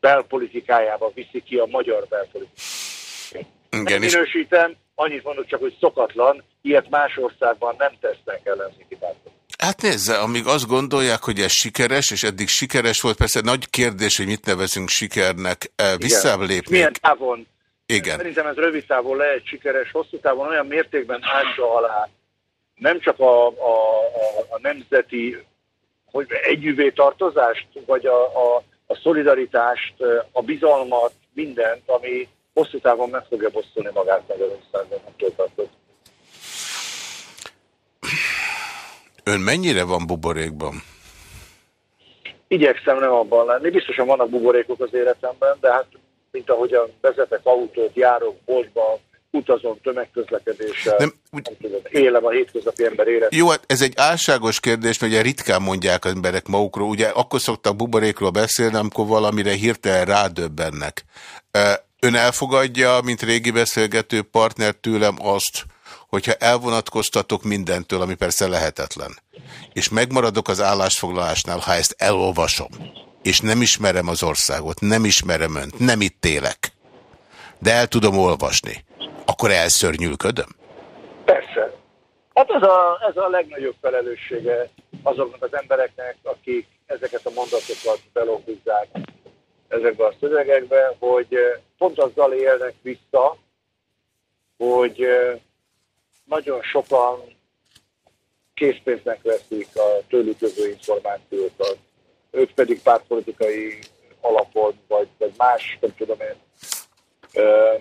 belpolitikájába viszi ki a magyar belpolitikát. Igen, minősítem, annyit mondok csak, hogy szokatlan, ilyet más országban nem tesznek ellenzéki pártok. Hát nézze, amíg azt gondolják, hogy ez sikeres, és eddig sikeres volt, persze nagy kérdés, hogy mit nevezünk sikernek, visszább lépni. Milyen távon? Igen. Szerintem ez rövid távon lehet sikeres, hosszú távon olyan mértékben átsa alá nem csak a, a, a, a nemzeti hogy együvé tartozást, vagy a, a, a szolidaritást, a bizalmat, mindent, ami hosszú távon meg fogja bosszulni magát Magyarországon, attól tartott. Ön mennyire van buborékban? Igyekszem nem abban lenni. Biztosan vannak buborékok az életemben, de hát mint ahogyan vezetek autót, járok boltba, utazom tömegközlekedéssel, nem, úgy... nem tudom, élem a hétköznapi ember élet. Jó, hát ez egy álságos kérdés, mert ugye ritkán mondják az emberek magukról, ugye akkor szoktak buborékról beszélni, amikor valamire hirtelen rádöbbennek. Ön elfogadja, mint régi beszélgető partner tőlem azt, hogyha elvonatkoztatok mindentől, ami persze lehetetlen, és megmaradok az állásfoglalásnál, ha ezt elolvasom, és nem ismerem az országot, nem ismerem önt, nem itt élek, de el tudom olvasni, akkor elszörnyülködöm? Persze. Hát ez a, ez a legnagyobb felelőssége azoknak az embereknek, akik ezeket a mondatokat belókuzzák ezekbe a szövegekbe, hogy pont azzal élnek vissza, hogy nagyon sokan készpénznek veszik a tőlük jövő információkat, ők pedig pártpolitikai alapon, vagy, vagy más, nem tudom én,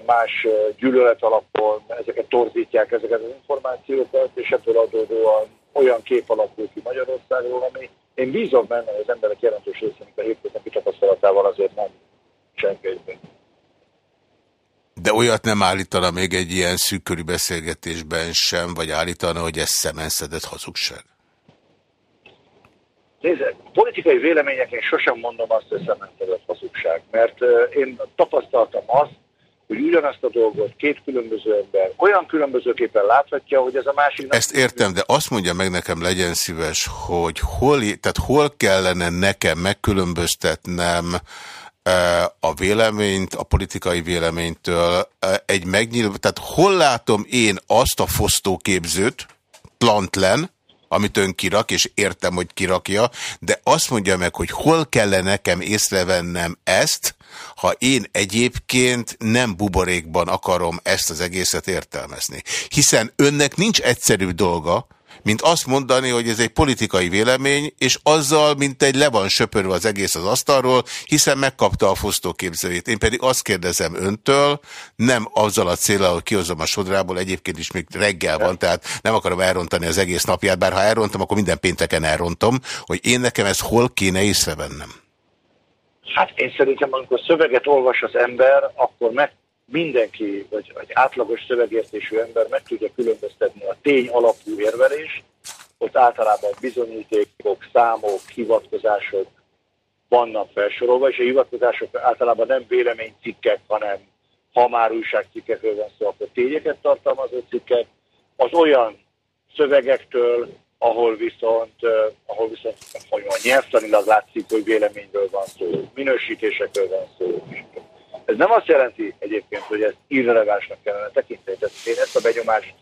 más gyűlölet alapon ezeket torzítják, ezeket az információkat, és ebből adódóan olyan kép alakul ki Magyarországról, ami én bízom benne, hogy az emberek jelentős részének a hétköznapi tapasztalatával azért nem senki de olyat nem állítana még egy ilyen szűkörű beszélgetésben sem, vagy állítana, hogy ez szemenszedett hazugság? Nézd, politikai vélemények sosem mondom azt, hogy szemenszedett hazugság, mert én tapasztaltam azt, hogy ugyanazt a dolgot két különböző ember olyan különbözőképpen láthatja, hogy ez a másik... Ezt értem, de azt mondja meg nekem, legyen szíves, hogy hol, tehát hol kellene nekem megkülönböztetnem a véleményt, a politikai véleménytől egy megnyilv... Tehát hol látom én azt a fosztóképzőt, plantlen, amit ön kirak, és értem, hogy kirakja, de azt mondja meg, hogy hol kellene nekem észrevennem ezt, ha én egyébként nem buborékban akarom ezt az egészet értelmezni. Hiszen önnek nincs egyszerű dolga, mint azt mondani, hogy ez egy politikai vélemény, és azzal, mint egy le van söpörve az egész az asztalról, hiszen megkapta a fosztóképzőjét. Én pedig azt kérdezem öntől, nem azzal a célral, hogy kihozom a sodrából, egyébként is még reggel van, tehát nem akarom elrontani az egész napját, bár ha elrontom, akkor minden pénteken elrontom, hogy én nekem ezt hol kéne észrevennem. Hát én szerintem, amikor szöveget olvas az ember, akkor meg mindenki, vagy egy átlagos szövegértésű ember meg tudja különböztetni a tény alapú érvelést, ott általában bizonyítékok, számok, hivatkozások vannak felsorolva, és a hivatkozások általában nem véleménycikkek, hanem ha már újságcikkekről van szó, akkor tényeket tartalmazó cikkek, az olyan szövegektől, ahol viszont, uh, ahol viszont hogy mondjam, nyelvtanilag látszik, hogy véleményről van szó, minősítésekről van szó. Ez nem azt jelenti egyébként, hogy ezt irrelevánsnak kellene tekinteni. Tehát én ezt a benyomást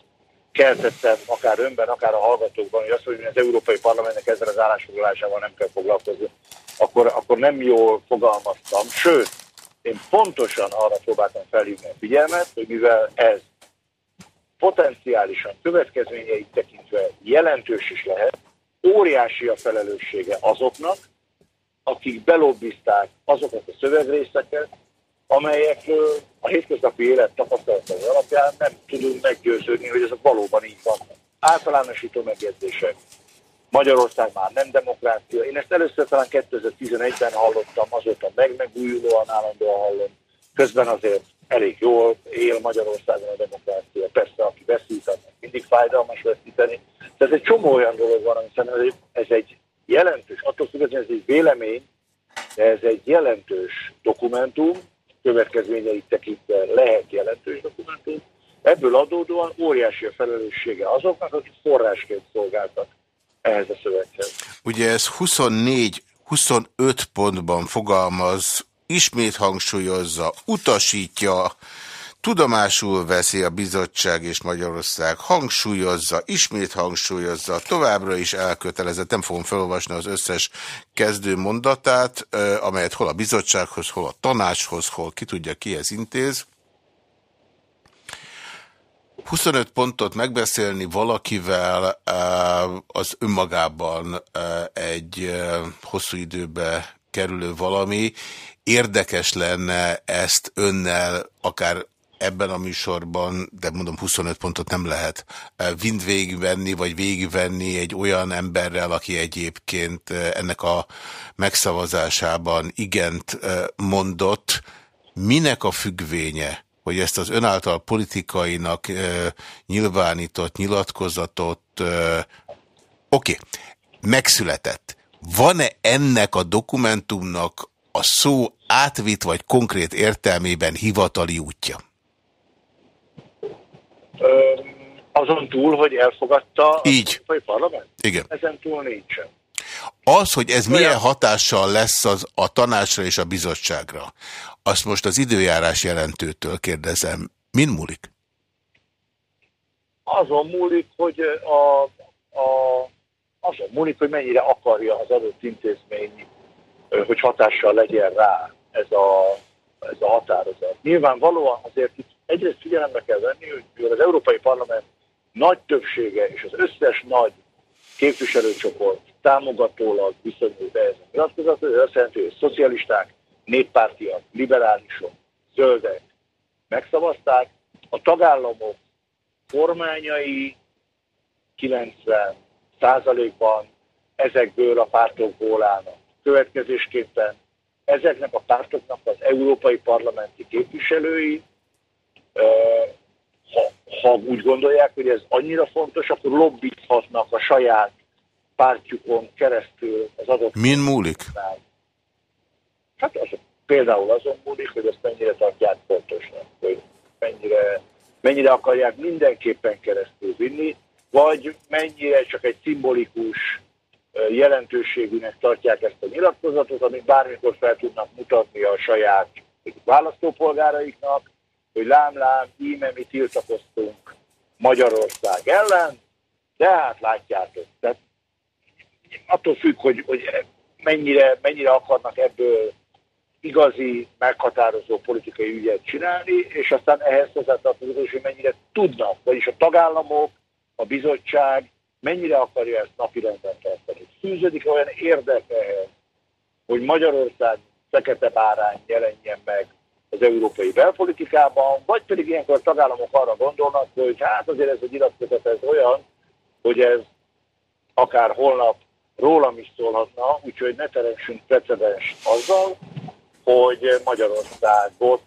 keltettem akár önben, akár a hallgatókban, hogy azt, hogy az Európai Parlamentnek ezzel az állásfoglalásával nem kell foglalkozni, akkor, akkor nem jól fogalmaztam. Sőt, én pontosan arra próbáltam felhívni a figyelmet, hogy mivel ez potenciálisan következményeit tekintve jelentős is lehet, óriási a felelőssége azoknak, akik belobbizták azokat a szövegrészeket, amelyekről a hétköznapi élet tapasztalatai alapján nem tudunk meggyőződni, hogy ezek valóban így vannak. Általánosító megjegyzések. Magyarország már nem demokrácia. Én ezt először talán 2011-ben hallottam, azóta meg megújulóan állandóan hallom. Közben azért elég jól él Magyarországon a demokrácia. Persze, aki veszít, annak mindig fájdalmas veszíteni. Ez egy csomó olyan dolog van, ami szerintem ez egy jelentős, attól függetlenül ez egy vélemény, de ez egy jelentős dokumentum, következményeit tekintve lehet jelentős dokumentum. Ebből adódóan óriási a felelőssége azoknak, akik forrásként szolgáltak ehhez a szöveghez. Ugye ez 24 25 pontban fogalmaz, ismét hangsúlyozza, utasítja, tudomásul veszi a bizottság és Magyarország, hangsúlyozza, ismét hangsúlyozza, továbbra is elkötelezett, nem fogom felolvasni az összes kezdő mondatát, amelyet hol a bizottsághoz, hol a tanácshoz, hol ki tudja kihez intéz. 25 pontot megbeszélni valakivel az önmagában egy hosszú időbe kerülő valami. Érdekes lenne ezt önnel akár ebben a műsorban, de mondom 25 pontot nem lehet mind végigvenni, vagy végigvenni egy olyan emberrel, aki egyébként ennek a megszavazásában igent mondott. Minek a függvénye? hogy ezt az önáltal politikainak nyilvánított nyilatkozatot, oké, okay, megszületett. Van-e ennek a dokumentumnak a szó átvitt vagy konkrét értelmében hivatali útja? Azon túl, hogy elfogadta Így. a parlament? Igen. Ezen túl nincsen. Az, hogy ez milyen hatással lesz az a tanácsra és a bizottságra, azt most az időjárás jelentőtől kérdezem. Min múlik? Azon múlik, hogy a, a, azon múlik, hogy mennyire akarja az adott intézmény, hogy hatással legyen rá ez a, ez a határozat. Nyilvánvalóan azért itt egyrészt figyelembe kell venni, hogy az Európai Parlament nagy többsége és az összes nagy képviselőcsoport támogatólag viszonyul be ez a nyilatkozat, ez azt jelenti, hogy szocialisták, néppártiak, liberálisok, zöldek megszavazták, a tagállamok kormányai 90 százalékban ezekből a pártokból állnak. Következésképpen ezeknek a pártoknak az európai parlamenti képviselői, ha, ha úgy gondolják, hogy ez annyira fontos, akkor lobbizhatnak a saját pártjukon keresztül az adott... Min múlik? Hát az, például azon múlik, hogy ezt mennyire tartják fontosnak, hogy mennyire, mennyire akarják mindenképpen keresztül vinni, vagy mennyire csak egy szimbolikus jelentőségűnek tartják ezt a nyilatkozatot, amit bármikor fel tudnak mutatni a saját választópolgáraiknak, hogy lám-lám, íme mi tiltakoztunk Magyarország ellen, de hát látjátok. Tehát attól függ, hogy, hogy mennyire, mennyire akarnak ebből igazi, meghatározó politikai ügyet csinálni, és aztán ehhez hozzátartozik, hogy mennyire tudnak, vagyis a tagállamok, a bizottság mennyire akarja ezt napirenden tartani. Fűződik olyan érdek ehhez, hogy Magyarország fekete bárány jelenjen meg az európai belpolitikában, vagy pedig ilyenkor a tagállamok arra gondolnak, hogy hát azért ez a nyilatkozat ez olyan, hogy ez akár holnap rólam is szólhatna, úgyhogy ne teremtsünk precedens azzal, hogy Magyarországot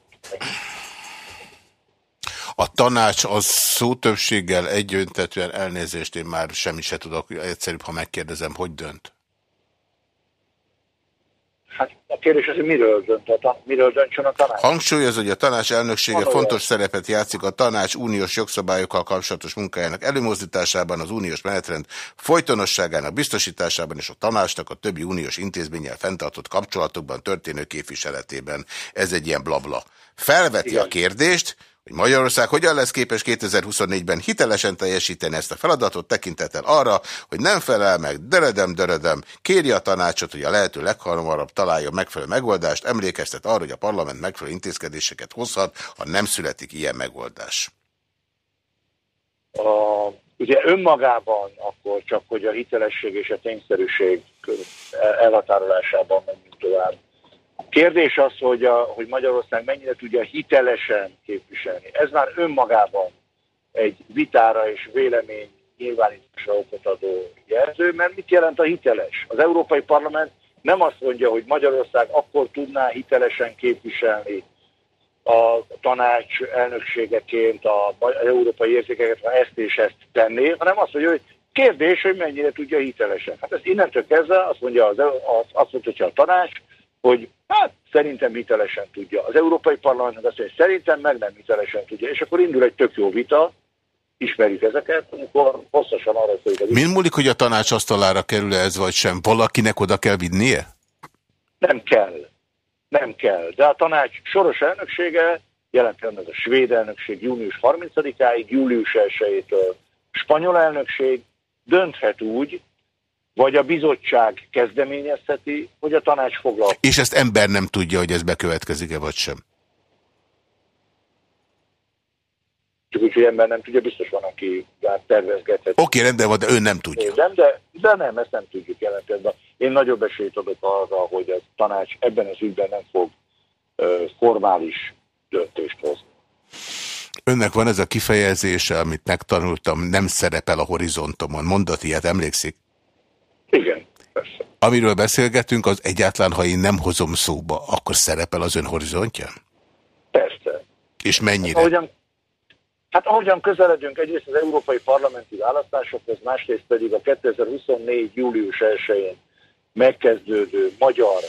a tanács az szó többséggel egyöntetően elnézést, én már semmi se tudok, egyszerűbb, ha megkérdezem, hogy dönt? Hát a kérdés az, hogy miről, dönt a, miről döntsön a tanács? Hangsúlyoz, hogy a tanács elnöksége Van fontos szerepet játszik a tanács uniós jogszabályokkal kapcsolatos munkájának előmozdításában, az uniós menetrend folytonosságának biztosításában és a tanácsnak a többi uniós intézménnyel fenntartott kapcsolatokban történő képviseletében. Ez egy ilyen blabla. Felveti Igen. a kérdést, hogy Magyarország hogyan lesz képes 2024-ben hitelesen teljesíteni ezt a feladatot tekintettel arra, hogy nem felel meg, döredem, döredem, kéri a tanácsot, hogy a lehető leghamarabb találja megfelelő megoldást, emlékeztet arra, hogy a parlament megfelelő intézkedéseket hozhat, ha nem születik ilyen megoldás. A, ugye önmagában akkor csak, hogy a hitelesség és a tényszerűség elhatárolásában menjünk tovább Kérdés az, hogy, a, hogy Magyarország mennyire tudja hitelesen képviselni. Ez már önmagában egy vitára és vélemény nyilvánításra okot adó jelző, mert mit jelent a hiteles? Az Európai Parlament nem azt mondja, hogy Magyarország akkor tudná hitelesen képviselni a tanács elnökségeként az európai értékeket, ha ezt és ezt tenné, hanem azt mondja, hogy kérdés, hogy mennyire tudja hitelesen. Hát ezt innentől kezdve azt mondja, az, az, azt mondja a tanács, hogy hát szerintem hitelesen tudja. Az Európai Parlament azt mondja, hogy szerintem meg nem hitelesen tudja. És akkor indul egy tök jó vita, ismerjük ezeket, amikor hosszasan arra folyik. Min múlik, hogy a tanács asztalára kerül -e ez vagy sem? Valakinek oda kell vinnie? Nem kell. Nem kell. De a tanács soros elnöksége jelen pillanatban ez a svéd elnökség június 30-áig, július 1-től spanyol elnökség dönthet úgy, vagy a bizottság kezdeményezheti, hogy a tanács foglalkozik. És ezt ember nem tudja, hogy ez bekövetkezik-e, vagy sem? Csak úgy, hogy ember nem tudja, biztos van, aki tervezgethet. Oké, rendben van, de ő nem tudja. Nem, de, de nem, ezt nem tudjuk jelenteni. Én nagyobb esélyt adok arra, hogy a tanács ebben az ügyben nem fog uh, formális döntést hozni. Önnek van ez a kifejezése, amit megtanultam, nem szerepel a horizontomon. Mondat ilyet, emlékszik? Igen, persze. Amiről beszélgetünk, az egyáltalán, ha én nem hozom szóba, akkor szerepel az ön horizontján? Persze. És mennyire? Hát, ahogyan, hát ahogyan közeledünk egyrészt az európai parlamenti választásokhoz, másrészt pedig a 2024. július 1-én megkezdődő magyar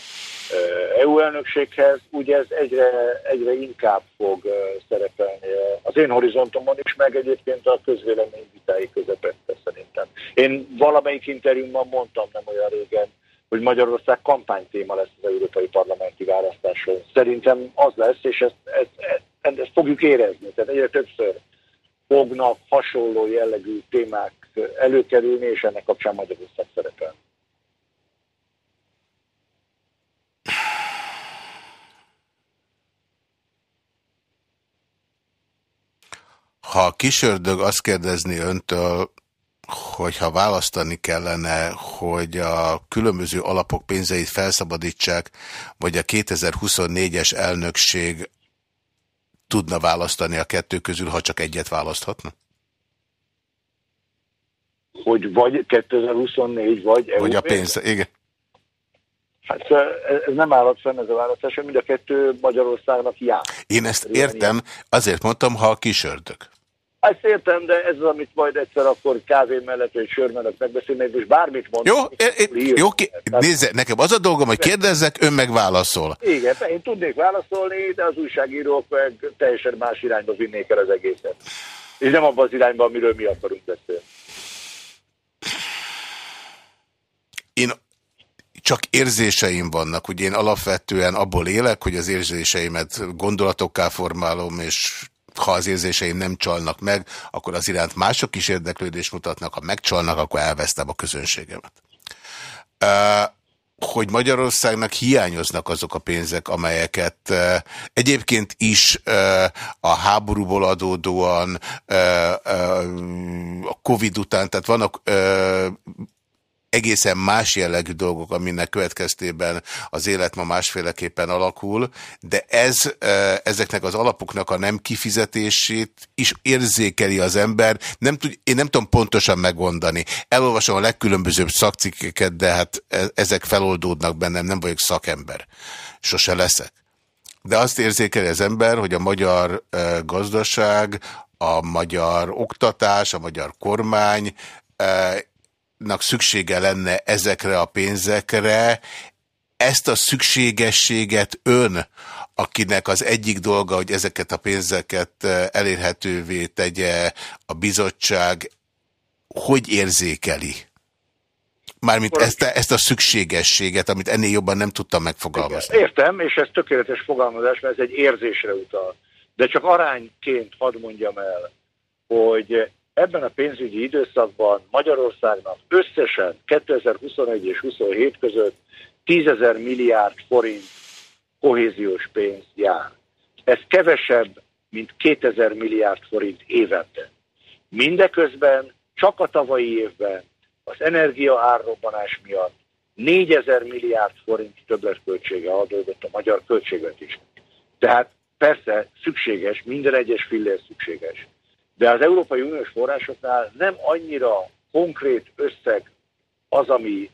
EU elnökséghez, ugye ez egyre, egyre inkább fog szerepelni az én horizontomon is, meg egyébként a közvélemény vitái közepette szerintem. Én valamelyik interjúmban mondtam nem olyan régen, hogy Magyarország kampánytéma lesz az európai parlamenti választáson. Szerintem az lesz, és ezt, ezt, ezt, ezt fogjuk érezni. Tehát egyre többször fognak hasonló jellegű témák előkerülni, és ennek kapcsán Magyarország szerepel. Ha a kisördög azt kérdezni öntől, hogyha választani kellene, hogy a különböző alapok pénzeit felszabadítsák, vagy a 2024-es elnökség tudna választani a kettő közül, ha csak egyet választhatna? Hogy vagy 2024, vagy EU Vagy a pénz, igen. Hát ez nem állhat fenn ez a választás, mind a kettő Magyarországnak jár. Én ezt értem, azért mondtam, ha a kisördög. Ezt értem, de ez az, amit majd egyszer akkor kávé mellett, vagy sör mellett megbeszélnék, és bármit mondok. Jó, é, jó nézze, nekem az a dolgom, hogy kérdezzek, ön meg válaszol. Igen, én tudnék válaszolni, de az újságírók meg teljesen más irányba vinnék el az egészet. És nem abban az irányban, amiről mi akarunk beszélni. Én csak érzéseim vannak, ugye én alapvetően abból élek, hogy az érzéseimet gondolatokká formálom, és ha az érzéseim nem csalnak meg, akkor az iránt mások is érdeklődést mutatnak, ha megcsalnak, akkor elvesztem a közönségemet. hogy Magyarországnak hiányoznak azok a pénzek, amelyeket egyébként is a háborúból adódóan, a Covid után, tehát vannak egészen más jellegű dolgok, aminek következtében az élet ma másféleképpen alakul, de ez ezeknek az alapoknak a nem kifizetését is érzékeli az ember. Nem tud, én nem tudom pontosan megmondani. Elolvasom a legkülönbözőbb szakcikkeket, de hát e, ezek feloldódnak bennem, nem vagyok szakember. Sose leszek. De azt érzékeli az ember, hogy a magyar gazdaság, a magyar oktatás, a magyar kormány szüksége lenne ezekre a pénzekre, ezt a szükségességet ön, akinek az egyik dolga, hogy ezeket a pénzeket eh, elérhetővé tegye a bizottság, hogy érzékeli? Mármint ezt, ezt a szükségességet, amit ennél jobban nem tudtam megfogalmazni. Igen, értem, és ez tökéletes fogalmazás, mert ez egy érzésre utal. De csak arányként hadd mondjam el, hogy ebben a pénzügyi időszakban Magyarországnak összesen 2021 és 27 között 10 milliárd forint kohéziós pénz jár. Ez kevesebb, mint 2000 milliárd forint évente. Mindeközben csak a tavalyi évben az energia árrobbanás miatt 4000 milliárd forint többletköltsége adódott a magyar költségvetésnek. Tehát persze szükséges, minden egyes fillér szükséges de az Európai Uniós forrásoknál nem annyira konkrét összeg az, ami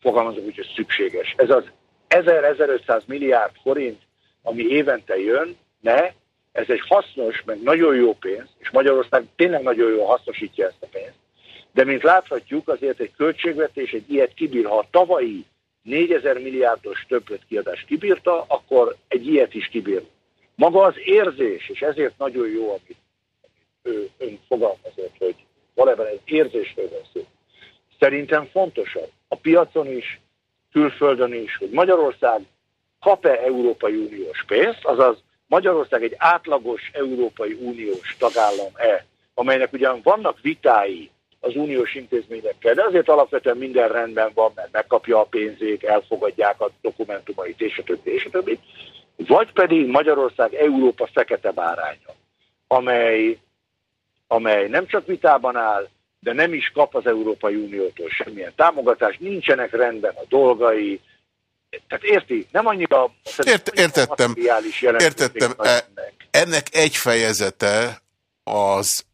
fogalmazok úgy, hogy szükséges. Ez az 1000-1500 milliárd forint, ami évente jön, ne, ez egy hasznos, meg nagyon jó pénz, és Magyarország tényleg nagyon jól hasznosítja ezt a pénzt, de mint láthatjuk, azért egy költségvetés egy ilyet kibír. Ha a tavalyi 4000 milliárdos többlet kiadás kibírta, akkor egy ilyet is kibír. Maga az érzés, és ezért nagyon jó, amit ő, ön fogalmazott, hogy valójában egy érzésről van. Szerintem fontosabb a piacon is, külföldön is, hogy Magyarország kap-e Európai Uniós pénzt, azaz Magyarország egy átlagos Európai Uniós tagállam-e, amelynek ugyan vannak vitái az uniós intézményekkel, de azért alapvetően minden rendben van, mert megkapja a pénzét, elfogadják a dokumentumait, és a többi, és a többi. Vagy pedig Magyarország Európa fekete báránya, amely, amely nem csak vitában áll, de nem is kap az Európai Uniótól semmilyen támogatást, nincsenek rendben a dolgai, tehát érti, nem annyira... Ért, értettem, értettem. E, ennek egy fejezete az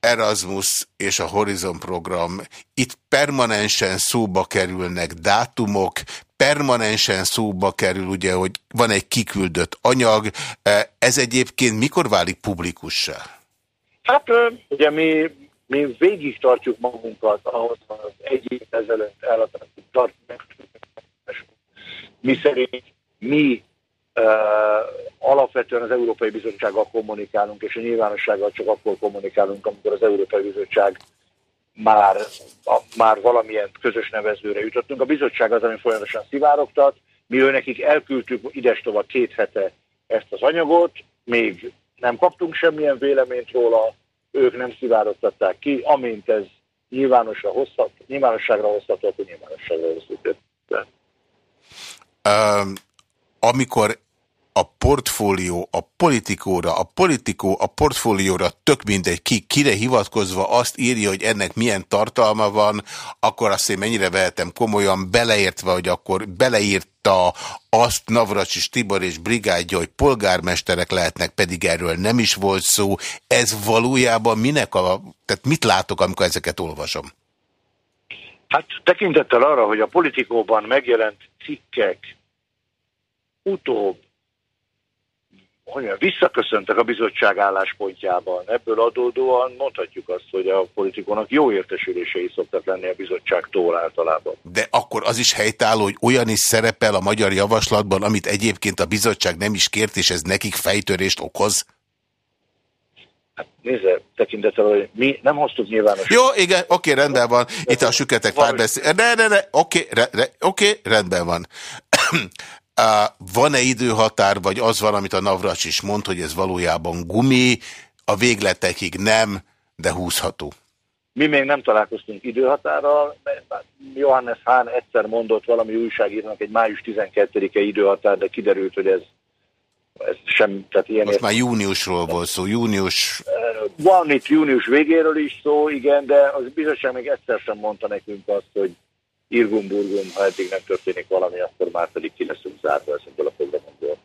Erasmus és a Horizon program. Itt permanensen szóba kerülnek dátumok, permanensen szóba kerül, ugye, hogy van egy kiküldött anyag. E, ez egyébként mikor válik publikussá? Hát ugye mi, mi végig tartjuk magunkat ahhoz az egy év ezelőtt elhatároztunk mi szerint mi uh, alapvetően az Európai Bizottsággal kommunikálunk, és a nyilvánossággal csak akkor kommunikálunk, amikor az Európai Bizottság már, a, már valamilyen közös nevezőre jutottunk. A bizottság az, ami folyamatosan szivárogtat, mi ő nekik elküldtük idestova két hete ezt az anyagot, még nem kaptunk semmilyen véleményt róla, ők nem szivárogtatták ki, amint ez nyilvánosra hozhat, nyilvánosságra hozható, akkor nyilvánosságra hozható. Amikor a portfólió a politikóra, a politikó a portfólióra tök mindegy ki, kire hivatkozva azt írja, hogy ennek milyen tartalma van, akkor azt én mennyire vehetem komolyan, beleértve, hogy akkor beleírta azt Navracsis Tibor és brigádja, hogy polgármesterek lehetnek, pedig erről nem is volt szó. Ez valójában minek a... Tehát mit látok, amikor ezeket olvasom? Hát tekintettel arra, hogy a politikóban megjelent cikkek utóbb hogy visszaköszöntek a bizottság álláspontjában. Ebből adódóan mondhatjuk azt, hogy a politikónak jó értesülései szoktak lenni a bizottságtól általában. De akkor az is helytálló, hogy olyan is szerepel a magyar javaslatban, amit egyébként a bizottság nem is kért, és ez nekik fejtörést okoz? Hát nézze, tekintettel, hogy mi nem hoztuk nyilvános. Jó, igen, oké, rendben van. Itt a süketek párbeszéd. Ne, ne, ne, oké, re, re, oké, rendben van. Van-e időhatár, vagy az van, amit a Navracs is mond, hogy ez valójában gumi, a végletekig nem, de húzható? Mi még nem találkoztunk időhatárral, Johannes Hahn egyszer mondott valami újságírnak egy május 12-e időhatár, de kiderült, hogy ez, ez sem, tehát ilyen... Most már júniusról volt szó, június... Van itt június végéről is szó, igen, de az bizottság még egyszer sem mondta nekünk azt, hogy Irgum-burgum, ha eddig nem történik valami, akkor már pedig ki leszünk zárva ezekből a programokból.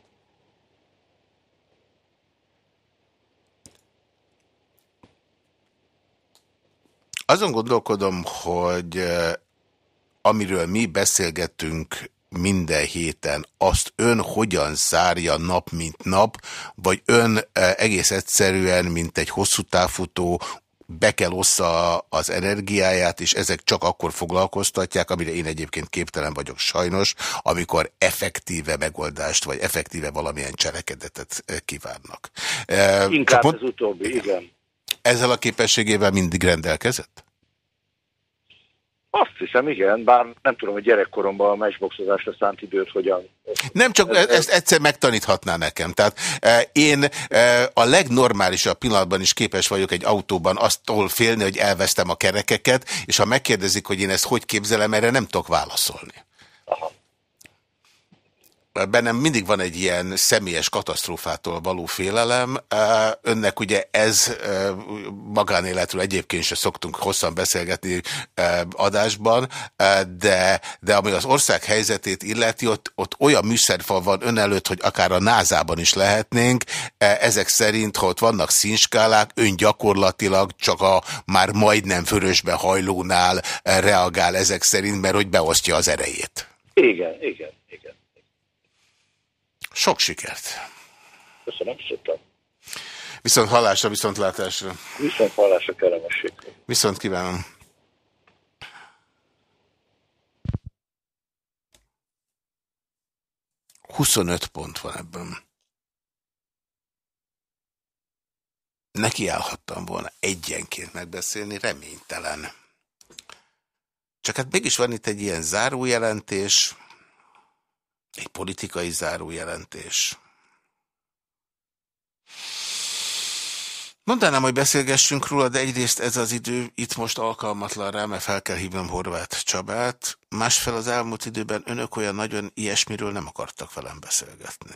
Azon gondolkodom, hogy eh, amiről mi beszélgetünk minden héten, azt ön hogyan zárja nap, mint nap, vagy ön eh, egész egyszerűen, mint egy hosszú távfutó, be kell ossza az energiáját, és ezek csak akkor foglalkoztatják, amire én egyébként képtelen vagyok sajnos, amikor effektíve megoldást, vagy effektíve valamilyen cselekedetet eh, kívánnak. Eh, Inkább csak az utóbbi, igen. Ezzel a képességével mindig rendelkezett? Azt hiszem, igen, bár nem tudom, hogy gyerekkoromban a matchboxozásra szánt időt hogyan... Nem, csak ez, ezt egyszer megtaníthatná nekem. Tehát e, én e, a legnormálisabb pillanatban is képes vagyok egy autóban aztól félni, hogy elvesztem a kerekeket, és ha megkérdezik, hogy én ezt hogy képzelem, erre nem tudok válaszolni. Bennem mindig van egy ilyen személyes katasztrófától való félelem. Önnek ugye ez magánéletről egyébként se szoktunk hosszan beszélgetni adásban, de, de ami az ország helyzetét illeti, ott, ott olyan műszerfal van ön előtt, hogy akár a názában is lehetnénk. Ezek szerint, ha ott vannak színskálák, ön gyakorlatilag csak a már majdnem vörösbe hajlónál reagál ezek szerint, mert hogy beosztja az erejét. Igen, igen. Sok sikert! Köszönöm szépen! Viszont hallásra, viszont látásra. Viszont hallásra, kellemesség. Viszont kívánom. Huszonöt pont van ebben. Neki állhattam volna egyenként megbeszélni, reménytelen. Csak hát mégis van itt egy ilyen zárójelentés, egy politikai zárójelentés. Mondanám, hogy beszélgessünk róla, de egyrészt ez az idő itt most alkalmatlan rá, mert fel kell hívnom Horváth Csabát. Másfél az elmúlt időben önök olyan nagyon ilyesmiről nem akartak velem beszélgetni.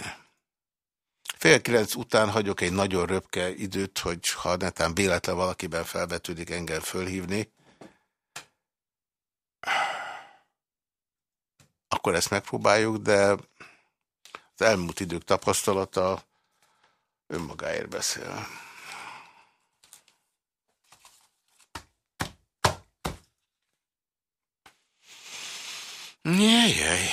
Fél kilenc után hagyok egy nagyon röpke időt, hogy ha netán véletlen valakiben felvetődik engem fölhívni, akkor ezt megpróbáljuk, de az elmúlt idők tapasztalata önmagáért beszél. Jaj,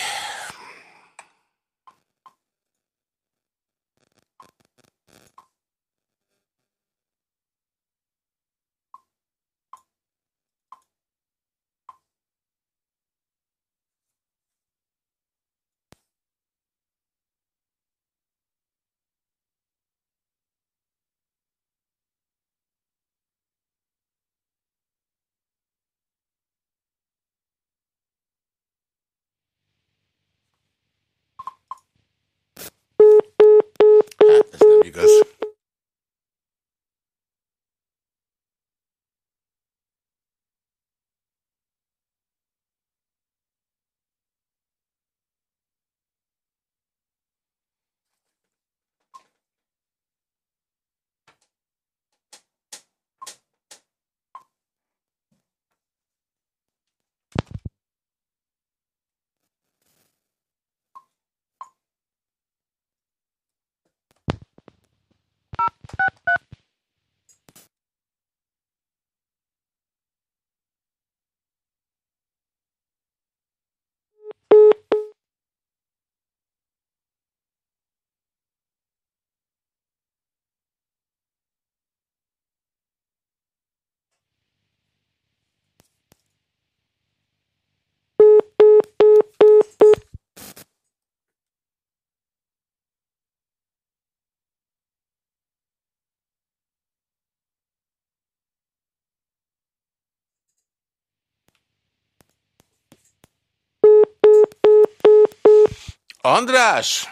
András!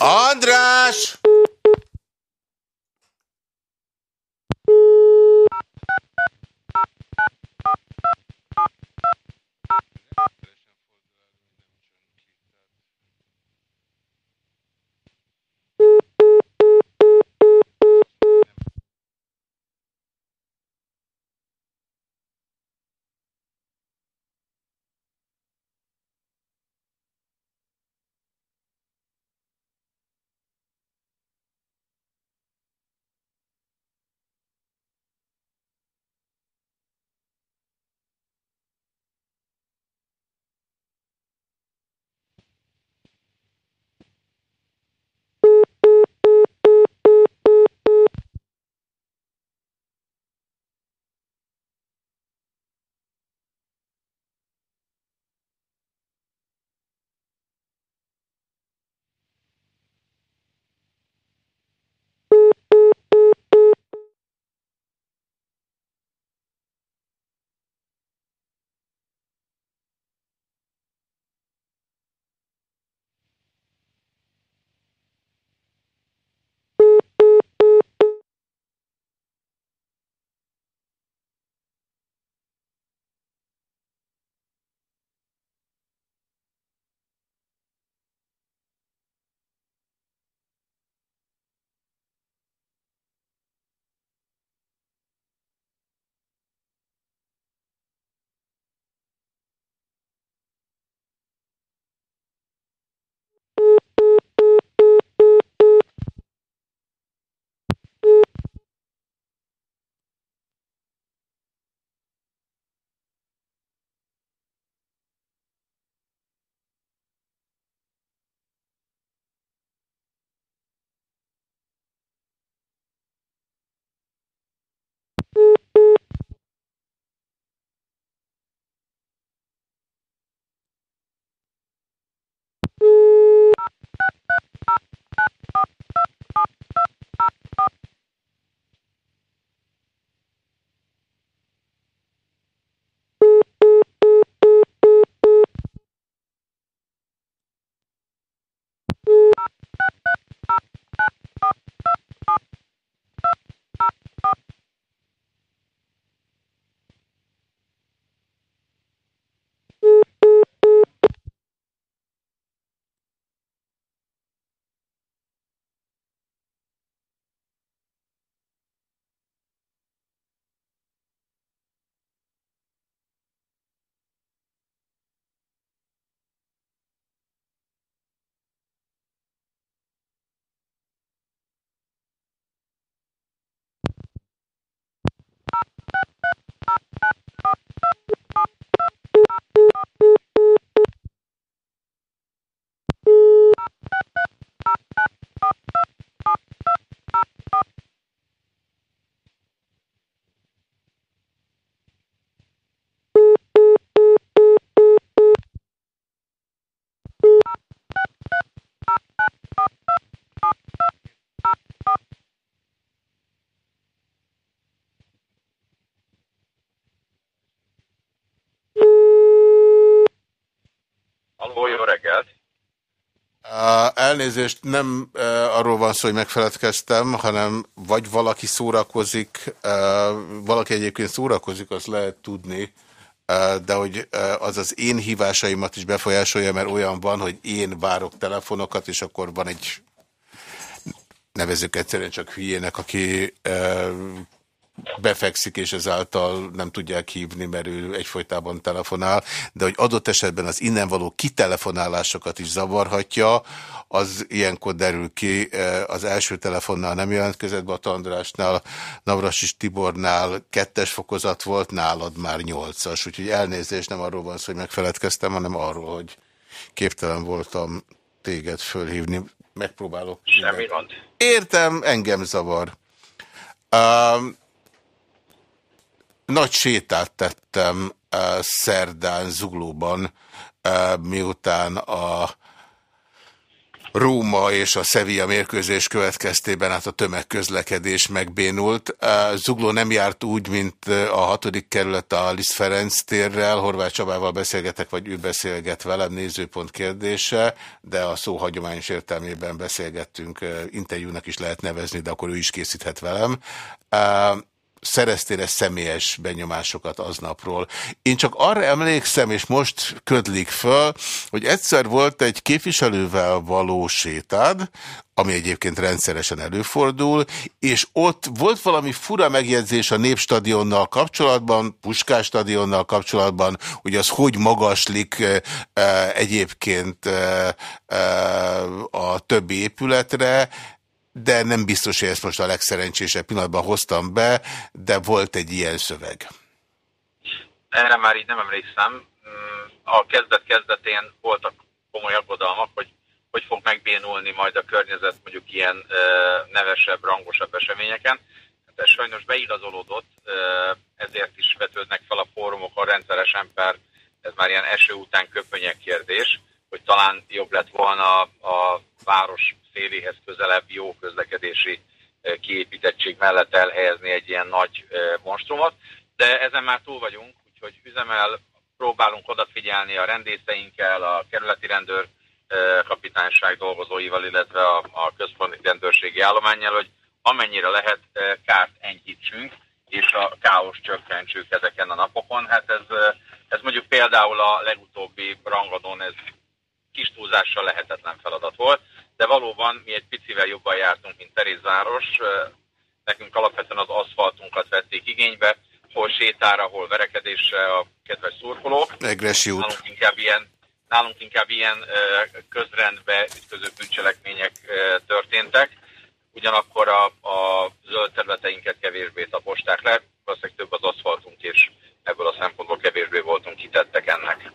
András! Elnézést, nem arról van szó, hogy megfeledkeztem, hanem vagy valaki szórakozik, valaki egyébként szórakozik, azt lehet tudni, de hogy az az én hívásaimat is befolyásolja, mert olyan van, hogy én várok telefonokat, és akkor van egy nevezük egyszerűen csak hülyének, aki befekszik, és ezáltal nem tudják hívni, mert ő egyfolytában telefonál, de hogy adott esetben az innen való kitelefonálásokat is zavarhatja, az ilyenkor derül ki. Az első telefonnál nem jelentkezett be a Andrásnál, Navrasis Tibornál kettes fokozat volt, nálad már nyolcas, úgyhogy elnézést nem arról van szó, hogy megfeledkeztem, hanem arról, hogy képtelen voltam téged fölhívni. Megpróbálok. Semmi gond. Értem, engem zavar. Um, nagy sétát tettem szerdán Zuglóban, miután a Róma és a Sevilla mérkőzés következtében át a tömegközlekedés megbénult. Zugló nem járt úgy, mint a hatodik kerület a Liszt Ferenc térrel. Horváth Csabával beszélgetek, vagy ő beszélget velem, nézőpont kérdése, de a szó hagyományos értelmében beszélgettünk, interjúnak is lehet nevezni, de akkor ő is készíthet velem szereztél-e személyes benyomásokat aznapról. Én csak arra emlékszem, és most ködlik föl, hogy egyszer volt egy képviselővel való sétád, ami egyébként rendszeresen előfordul, és ott volt valami fura megjegyzés a Népstadionnal kapcsolatban, Puskás stadionnal kapcsolatban, hogy az hogy magaslik e, egyébként e, e, a többi épületre, de nem biztos, hogy ezt most a legszerencsésebb pillanatban hoztam be, de volt egy ilyen szöveg. Erre már így nem emlékszem. Mm, a kezdet-kezdetén voltak komoly aggodalmak, hogy hogy fog megbénulni majd a környezet mondjuk ilyen nevesebb, rangosabb eseményeken. Hát ez sajnos beigazolódott, ezért is vetődnek fel a fórumokon rendszeresen, per ez már ilyen eső után köpönyek kérdés, hogy talán jobb lett volna a város széléhez közelebb jó közlekedési eh, kiépítettség mellett elhelyezni egy ilyen nagy eh, monstrumot, de ezen már túl vagyunk, úgyhogy üzemel, próbálunk odafigyelni a rendészeinkkel, a kerületi rendőr eh, kapitányság dolgozóival, illetve a, a központi rendőrségi állományjal, hogy amennyire lehet kárt enyhítsünk, és a káosz csökkentsük ezeken a napokon. Hát ez, ez mondjuk például a legutóbbi rangadón ez kis túlzással lehetetlen feladat volt de valóban mi egy picivel jobban jártunk, mint Terézváros. Nekünk alapvetően az aszfaltunkat vették igénybe, hol sétára, hol verekedésre a kedves szurkolók. Nálunk inkább ilyen, nálunk inkább ilyen közrendbe ütköző bűncselekmények történtek. Ugyanakkor a, a zöld területeinket kevésbé taposták le, valószínűleg több az aszfaltunk, és ebből a szempontból kevésbé voltunk kitettek ennek.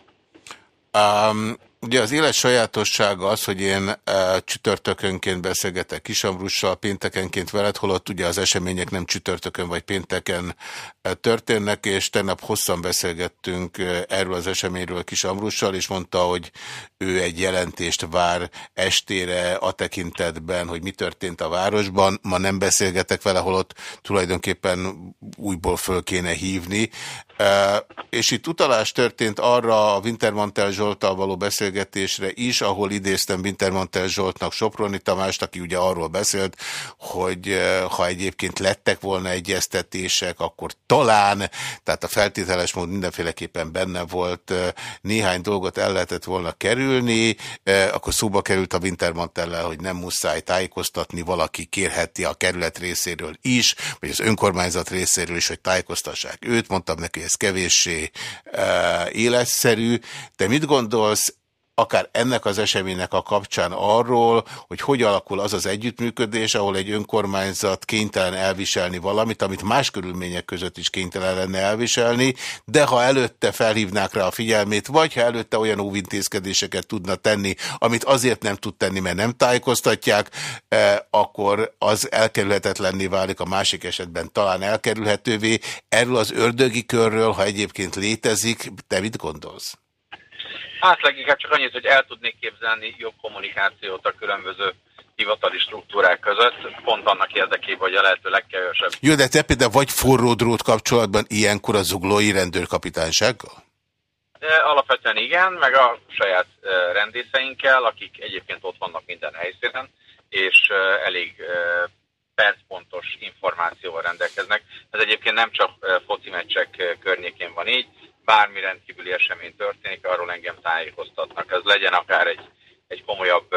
Um, Ugye az élet sajátossága az, hogy én e, csütörtökönként beszélgetek Kisambrussal, péntekenként veled, holott ugye az események nem csütörtökön vagy pénteken e, történnek, és tegnap hosszan beszélgettünk e, erről az eseményről Kisambrussal, és mondta, hogy ő egy jelentést vár estére a tekintetben, hogy mi történt a városban. Ma nem beszélgetek vele, holott tulajdonképpen újból föl kéne hívni. E, és itt utalás történt arra a Wintermantel Zsoltal való beszélgetésre, beszélgetésre is, ahol idéztem Wintermantel Zsoltnak Soproni Tamást, aki ugye arról beszélt, hogy eh, ha egyébként lettek volna egyeztetések, akkor talán, tehát a feltételes mód mindenféleképpen benne volt, eh, néhány dolgot el lehetett volna kerülni, eh, akkor szóba került a Wintermantellel, hogy nem muszáj tájékoztatni, valaki kérheti a kerület részéről is, vagy az önkormányzat részéről is, hogy tájékoztassák őt. Mondtam neki, hogy ez kevéssé életszerű. Te mit gondolsz akár ennek az eseménynek a kapcsán arról, hogy hogy alakul az az együttműködés, ahol egy önkormányzat kénytelen elviselni valamit, amit más körülmények között is kénytelen lenne elviselni, de ha előtte felhívnák rá a figyelmét, vagy ha előtte olyan óvintézkedéseket tudna tenni, amit azért nem tud tenni, mert nem tájékoztatják, eh, akkor az elkerülhetetlenné válik, a másik esetben talán elkerülhetővé. Erről az ördögi körről, ha egyébként létezik, te mit gondolsz? Hát leginkább csak annyit, hogy el tudnék képzelni jobb kommunikációt a különböző hivatali struktúrák között, pont annak érdekében, hogy a lehető legkevesebb. Jó, de te például vagy forró drót kapcsolatban ilyenkor a zuglói rendőrkapitánysággal? Alapvetően igen, meg a saját rendészeinkkel, akik egyébként ott vannak minden helyszínen, és elég percpontos információval rendelkeznek. Ez egyébként nem csak foci meccsek környékén van így, bármi rendkívüli esemény történik, arról engem tájékoztatnak. Ez legyen akár egy, egy komolyabb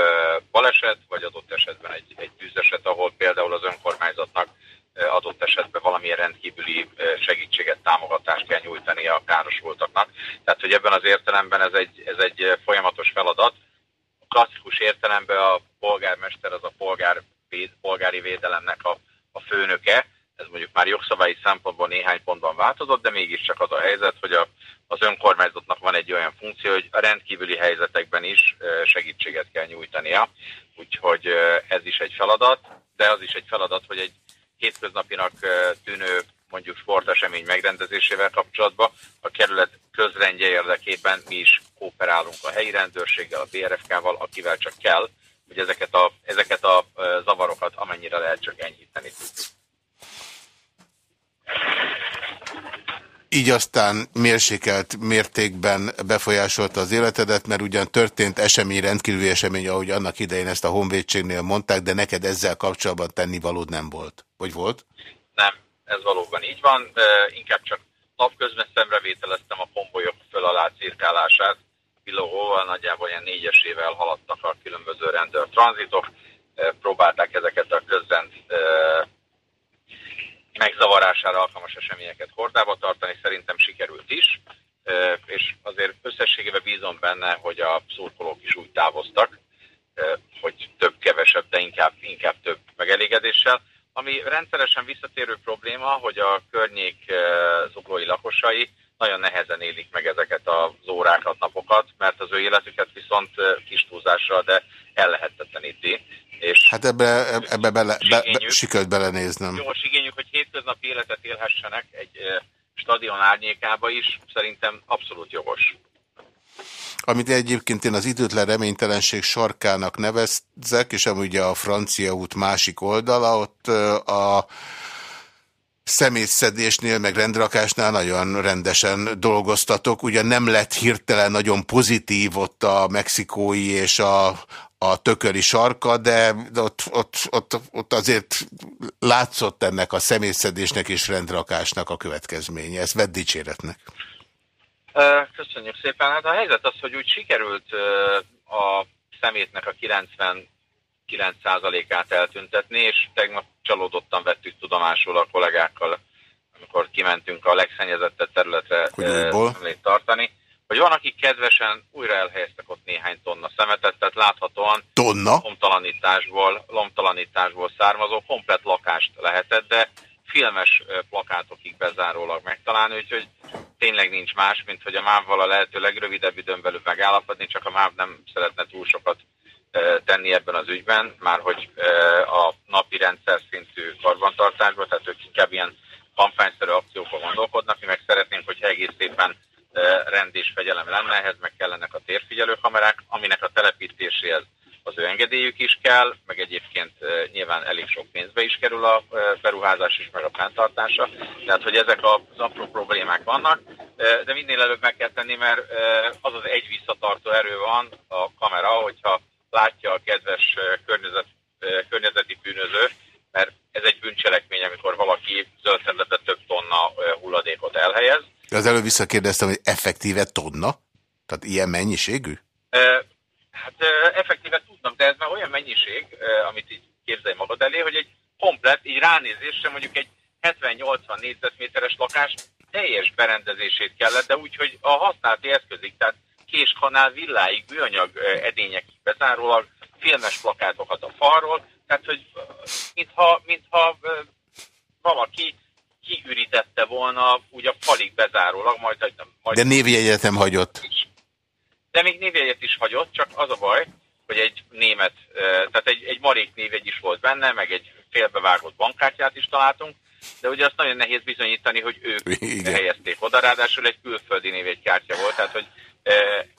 baleset, vagy adott esetben egy, egy tűzeset, ahol például az önkormányzatnak adott esetben valamilyen rendkívüli segítséget, támogatást kell nyújtani a károsultaknak. Tehát, hogy ebben az értelemben ez egy, ez egy folyamatos feladat. A klasszikus értelemben a polgármester az a polgár, polgári védelemnek a, a főnöke, ez mondjuk már jogszabályi szempontból néhány pontban változott, de mégiscsak az a helyzet, hogy a, az önkormányzatnak van egy olyan funkció, hogy a rendkívüli helyzetekben is segítséget kell nyújtania, úgyhogy ez is egy feladat, de az is egy feladat, hogy egy hétköznapinak tűnő mondjuk sportesemény megrendezésével kapcsolatban a kerület közrendje érdekében mi is kooperálunk a helyi rendőrséggel, a BRFK-val, akivel csak kell, hogy ezeket a, ezeket a zavarokat amennyire lehet csak enyhíteni tudjuk. Így aztán mérsékelt mértékben befolyásolta az életedet, mert ugyan történt esemény, rendkívüli esemény, ahogy annak idején ezt a honvédségnél mondták, de neked ezzel kapcsolatban tenni valód nem volt. Vagy volt? Nem, ez valóban így van. Inkább csak napközben szemrevételeztem a kombolyok föl alá cirkálását. Bilogóval nagyjából ilyen négyesével haladtak a különböző rendőr tranzitok, próbálták ezeket a közrend megzavarására alkalmas eseményeket hordába tartani, szerintem sikerült is, és azért összességében bízom benne, hogy a szurkolók is úgy távoztak, hogy több-kevesebb, de inkább, inkább több megelégedéssel. Ami rendszeresen visszatérő probléma, hogy a környék zuglói lakosai nagyon nehezen élik meg ezeket az órákat, napokat, mert az ő életüket viszont kis túlzásra, de ellehetetleníti. És hát ebbe, ebbe bele, be, be, sikerült belenéznem. Jó, igényük, hogy hétköznapi életet élhessenek egy stadion árnyékába is, szerintem abszolút jogos. Amit egyébként én az időtlen reménytelenség sarkának nevezek, és amúgy a francia út másik oldala, ott a szemétszedésnél, meg rendrakásnál nagyon rendesen dolgoztatok. Ugyan nem lett hirtelen nagyon pozitív ott a mexikói és a, a tököli sarka, de ott, ott, ott, ott azért látszott ennek a szemétszedésnek és rendrakásnak a következménye. Ezt vedd dicséretnek. Köszönjük szépen. Hát a helyzet az, hogy úgy sikerült a szemétnek a 99%-át eltüntetni, és tegnap csalódottan vettük tudomásul a kollégákkal, amikor kimentünk a legszennyezettebb területre szemlét tartani hogy van, akik kedvesen újra elhelyeztek ott néhány tonna szemetet, tehát láthatóan tonna? Lomtalanításból, lomtalanításból származó komplet lakást lehetett, de filmes plakátokig bezárólag megtalálni, úgyhogy tényleg nincs más, mint hogy a MÁV-val a lehető legrövidebb időn belül megállapodni, csak a MÁV nem szeretne túl sokat tenni ebben az ügyben, már hogy a napi rendszer szintű karbantartásban, tehát ők inkább ilyen kampányszerű akciókon gondolkodnak, mi meg szeretnénk, hogy egész szépen rend és fegyelem lenne, ehhez meg kellenek a térfigyelő kamerák, aminek a telepítéséhez az ő engedélyük is kell, meg egyébként nyilván elég sok pénzbe is kerül a beruházás és meg a fenntartása. Tehát, hogy ezek az apró problémák vannak, de minél előbb meg kell tenni, mert az az egy visszatartó erő van a kamera, hogyha látja a kedves környezet, környezeti bűnöző, mert ez egy bűncselekmény, amikor valaki zöld több tonna hulladékot elhelyez, az előbb visszakérdeztem, hogy effektíve tonna? Tehát ilyen mennyiségű? Hát effektíve tudnak, de ez már olyan mennyiség, amit így képzelj magad elé, hogy egy komplet, így ránézésre mondjuk egy 70-80 négyzetméteres lakás teljes berendezését kellett, de úgy, hogy a használati eszközig, tehát késkanál, villáig, műanyag edényekig bezárólag, filmes plakátokat a falról, tehát hogy mintha, mintha valaki kiürítette volna úgy a falig bezárólag, majd... majd De névjegyet nem hagyott. Is. De még névjegyet is hagyott, csak az a baj, hogy egy német, tehát egy, egy marék névjegy is volt benne, meg egy félbevágott bankkártyát is találtunk, de ugye azt nagyon nehéz bizonyítani, hogy ők Igen. helyezték oda, ráadásul egy külföldi névjegykártya volt, tehát hogy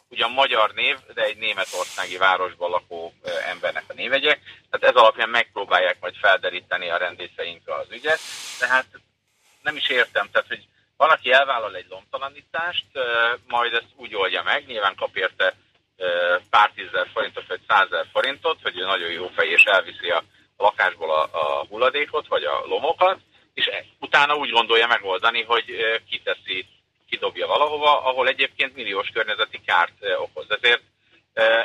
ugyan magyar név, de egy németországi városban lakó embernek a névegye, tehát ez alapján megpróbálják majd felderíteni a rendészeink az ügyet, tehát nem is értem, tehát hogy Van, aki elvállal egy lomtalanítást, majd ezt úgy oldja meg, nyilván kap érte pár tízzer forintot vagy százezer forintot, hogy ő nagyon jó fej és elviszi a lakásból a, a hulladékot vagy a lomokat, és e, utána úgy gondolja megoldani, hogy kiteszi, kidobja valahova, ahol egyébként milliós környezeti kárt okoz. Ezért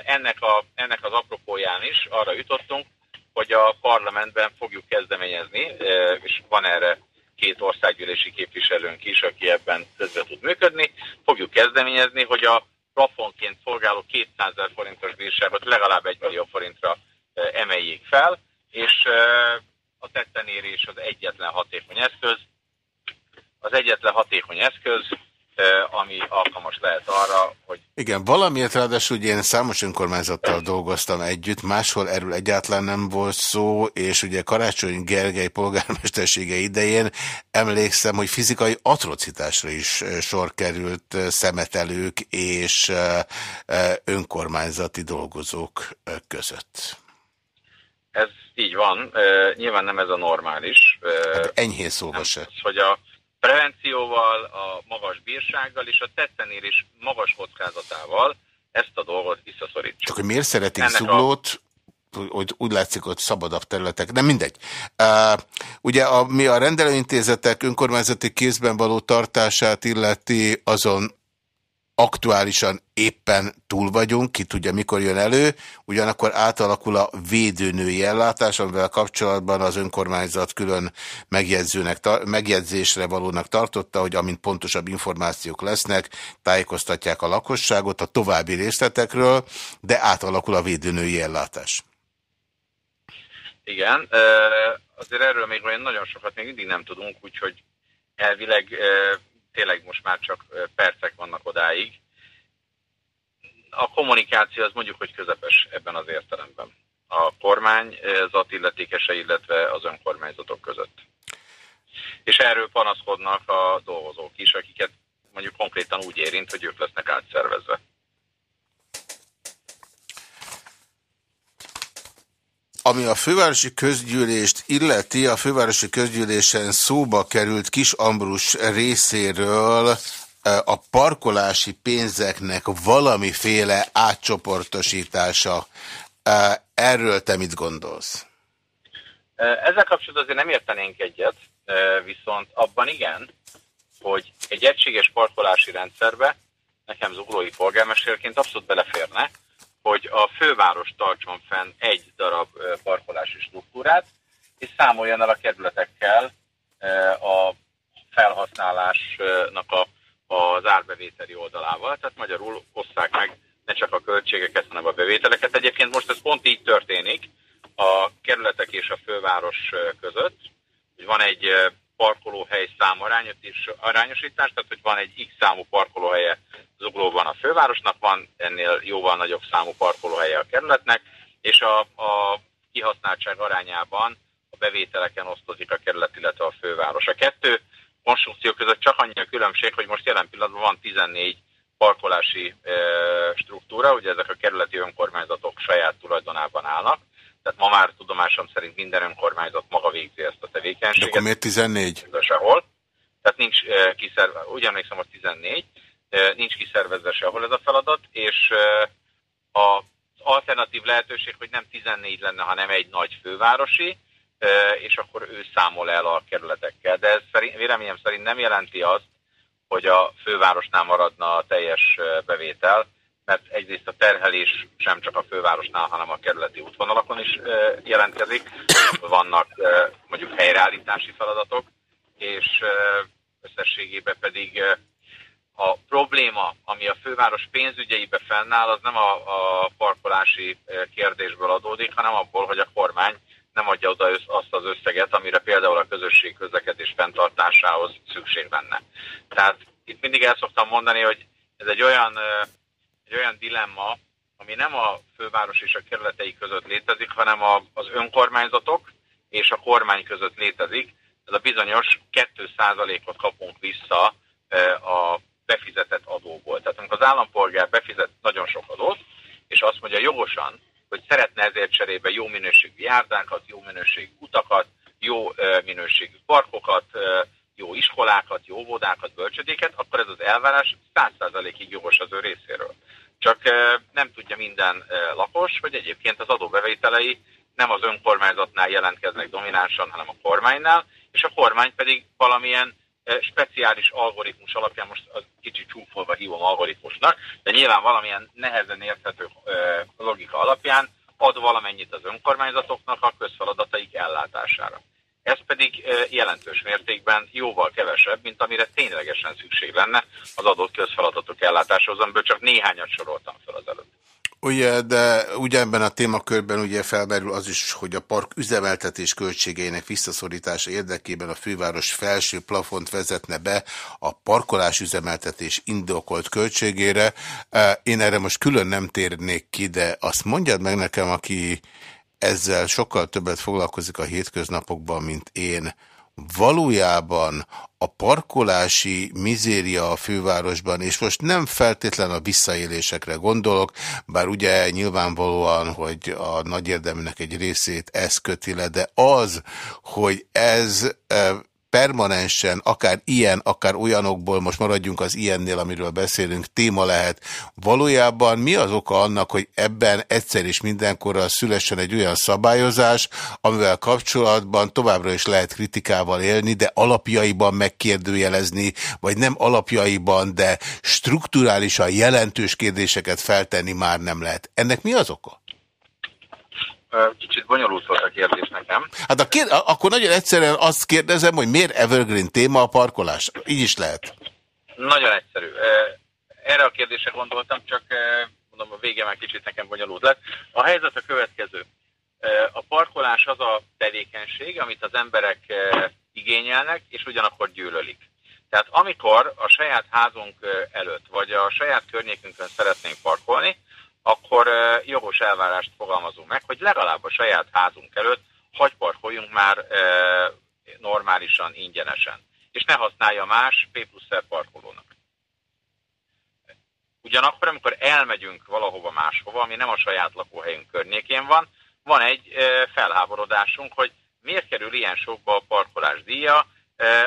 ennek, a, ennek az apropóján is arra jutottunk, hogy a parlamentben fogjuk kezdeményezni, és van erre két országgyűlési képviselőnk is, aki ebben közbe tud működni, fogjuk kezdeményezni, hogy a plafonként szolgáló 200 ezer forintos bírságot legalább 1 millió forintra emeljék fel, és a tettenérés az egyetlen hatékony eszköz. Az egyetlen hatékony eszköz, ami alkalmas lehet arra, hogy... Igen, valamiért ráadásul ugye én számos önkormányzattal dolgoztam együtt, máshol erről egyáltalán nem volt szó, és ugye Karácsony Gergely polgármestersége idején emlékszem, hogy fizikai atrocitásra is sor került szemetelők és önkormányzati dolgozók között. Ez így van, nyilván nem ez a normális. Hát enyhén szóval se. Az, hogy a prevencióval, a magas bírsággal és a tettenérés magas kockázatával ezt a dolgot visszaszorítsuk. Csak hogy miért szeretik Ennek zuglót, a... hogy úgy látszik, hogy szabadabb területek, nem mindegy. Uh, ugye a, mi a rendelőintézetek önkormányzati kézben való tartását illeti, azon aktuálisan éppen túl vagyunk, ki tudja mikor jön elő, ugyanakkor átalakul a védőnői ellátás, amivel kapcsolatban az önkormányzat külön megjegyzőnek, megjegyzésre valónak tartotta, hogy amint pontosabb információk lesznek, tájékoztatják a lakosságot a további részletekről, de átalakul a védőnői ellátás. Igen, azért erről még nagyon sokat még mindig nem tudunk, úgyhogy elvileg tényleg most már csak percek vannak odáig. A kommunikáció az mondjuk, hogy közepes ebben az értelemben. A kormány, az illetékese, illetve az önkormányzatok között. És erről panaszkodnak a dolgozók is, akiket mondjuk konkrétan úgy érint, hogy ők lesznek átszervezve. Ami a fővárosi közgyűlést illeti, a fővárosi közgyűlésen szóba került Kis Ambrus részéről e, a parkolási pénzeknek valamiféle átcsoportosítása. E, erről te mit gondolsz? E, ezzel kapcsolatban azért nem értenénk egyet, viszont abban igen, hogy egy egységes parkolási rendszerbe nekem zuglói polgármesterként abszolút beleférne, hogy a főváros tartson fenn egy darab parkolási struktúrát, és számoljon el a kerületekkel a felhasználásnak a, az árbevételi oldalával. Tehát magyarul osszák meg ne csak a költségeket, hanem a bevételeket. Egyébként most ez pont így történik a kerületek és a főváros között, hogy van egy parkolóhely számarányot is arányosítás, tehát hogy van egy X számú parkolóhelye Zuglóban a fővárosnak, van ennél jóval nagyobb számú parkolóhelye a kerületnek, és a, a kihasználtság arányában a bevételeken osztozik a kerület, illetve a főváros. A kettő konstrukció között csak annyi a különbség, hogy most jelen pillanatban van 14 parkolási e, struktúra, ugye ezek a kerületi önkormányzatok saját tulajdonában állnak, tehát ma már tudomásom szerint minden önkormányzat maga végzi ezt a tevékenységet. De akkor miért 14? Sehol. Tehát nincs uh, kiszerve, úgy emlékszem, hogy 14, uh, nincs kiszervezve sehol ez a feladat, és uh, az alternatív lehetőség, hogy nem 14 lenne, hanem egy nagy fővárosi, és akkor ő számol el a kerületekkel. De ez szerint, véleményem szerint nem jelenti azt, hogy a fővárosnál maradna a teljes bevétel, mert egyrészt a terhelés sem csak a fővárosnál, hanem a kerületi útvonalakon is jelentkezik. Vannak mondjuk helyreállítási feladatok, és összességében pedig a probléma, ami a főváros pénzügyeibe fennáll, az nem a, a parkolási kérdésből adódik, hanem abból, hogy a kormány nem adja oda azt az összeget, amire például a közösség közlekedés fenntartásához szükség lenne. Tehát itt mindig el szoktam mondani, hogy ez egy olyan egy olyan dilemma, ami nem a főváros és a kerületei között létezik, hanem a, az önkormányzatok és a kormány között létezik. Ez a bizonyos 2%-ot kapunk vissza e, a befizetett adóból. Tehát amikor az állampolgár befizet nagyon sok adót, és azt mondja jogosan, hogy szeretne ezért cserébe jó minőségű járdákat, jó minőségű utakat, jó e, minőségű parkokat, e, jó iskolákat, jó óvodákat, bölcsödéket, akkor ez az elvárás 100%-ig jogos az ő részéről. Csak nem tudja minden lakos, hogy egyébként az adóbevételei nem az önkormányzatnál jelentkeznek dominánsan, hanem a kormánynál, és a kormány pedig valamilyen speciális algoritmus alapján, most az kicsit csúfolva hívom algoritmusnak, de nyilván valamilyen nehezen érthető logika alapján ad valamennyit az önkormányzatoknak a közfeladataik ellátására. Ez pedig jelentős mértékben jóval kevesebb, mint amire ténylegesen szükség lenne az adott közfeladatok ellátásához, amiből csak néhányat soroltam fel az előtt. Ugye, de ugyanebben a témakörben ugye felmerül az is, hogy a park üzemeltetés költségeinek visszaszorítása érdekében a főváros felső plafont vezetne be a parkolás üzemeltetés indokolt költségére. Én erre most külön nem térnék ki, de azt mondjad meg nekem, aki ezzel sokkal többet foglalkozik a hétköznapokban, mint én, valójában a parkolási mizéria a fővárosban, és most nem feltétlen a visszaélésekre gondolok, bár ugye nyilvánvalóan, hogy a nagy érdemnek egy részét ez köti le, de az, hogy ez eh, permanensen, akár ilyen, akár olyanokból, most maradjunk az ilyennél, amiről beszélünk, téma lehet. Valójában mi az oka annak, hogy ebben egyszer és mindenkorra szülessen egy olyan szabályozás, amivel kapcsolatban továbbra is lehet kritikával élni, de alapjaiban megkérdőjelezni, vagy nem alapjaiban, de strukturálisan jelentős kérdéseket feltenni már nem lehet. Ennek mi az oka? Kicsit bonyolult volt a kérdés nekem. Hát a kér, akkor nagyon egyszerűen azt kérdezem, hogy miért evergreen téma a parkolás? Így is lehet. Nagyon egyszerű. Erre a kérdésre gondoltam, csak mondom, a vége már kicsit nekem bonyolult lett. A helyzet a következő. A parkolás az a tevékenység, amit az emberek igényelnek, és ugyanakkor gyűlölik. Tehát amikor a saját házunk előtt, vagy a saját környékünkön szeretnénk parkolni, akkor jogos elvárást fogalmazunk meg, hogy legalább a saját házunk előtt hagy parkoljunk már normálisan, ingyenesen. És ne használja más P plusz parkolónak. Ugyanakkor, amikor elmegyünk valahova máshova, ami nem a saját lakóhelyünk környékén van, van egy felháborodásunk, hogy miért kerül ilyen sokba a parkolás díja,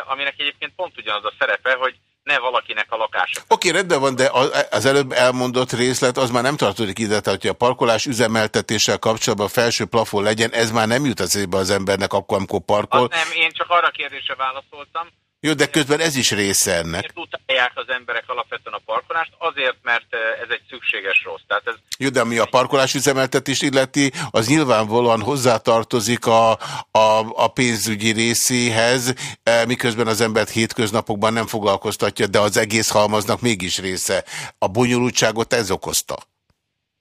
aminek egyébként pont ugyanaz a szerepe, hogy ne valakinek a lakása. Oké, rendben van, de az előbb elmondott részlet az már nem tartozik ide, tehát hogy a parkolás üzemeltetéssel kapcsolatban felső plafon legyen, ez már nem jut az az embernek akkor, amikor parkol. Az nem, én csak arra kérdésre válaszoltam, jó, de közben ez is része ennek. Utálják az emberek alapvetően a parkolást, azért, mert eh, ez egy szükséges rossz. Tehát ez... Jó, de ami a parkolás üzemeltetést illeti, az nyilvánvalóan hozzátartozik a, a, a pénzügyi részéhez, eh, miközben az embert hétköznapokban nem foglalkoztatja, de az egész halmaznak mégis része. A bonyolultságot ez okozta.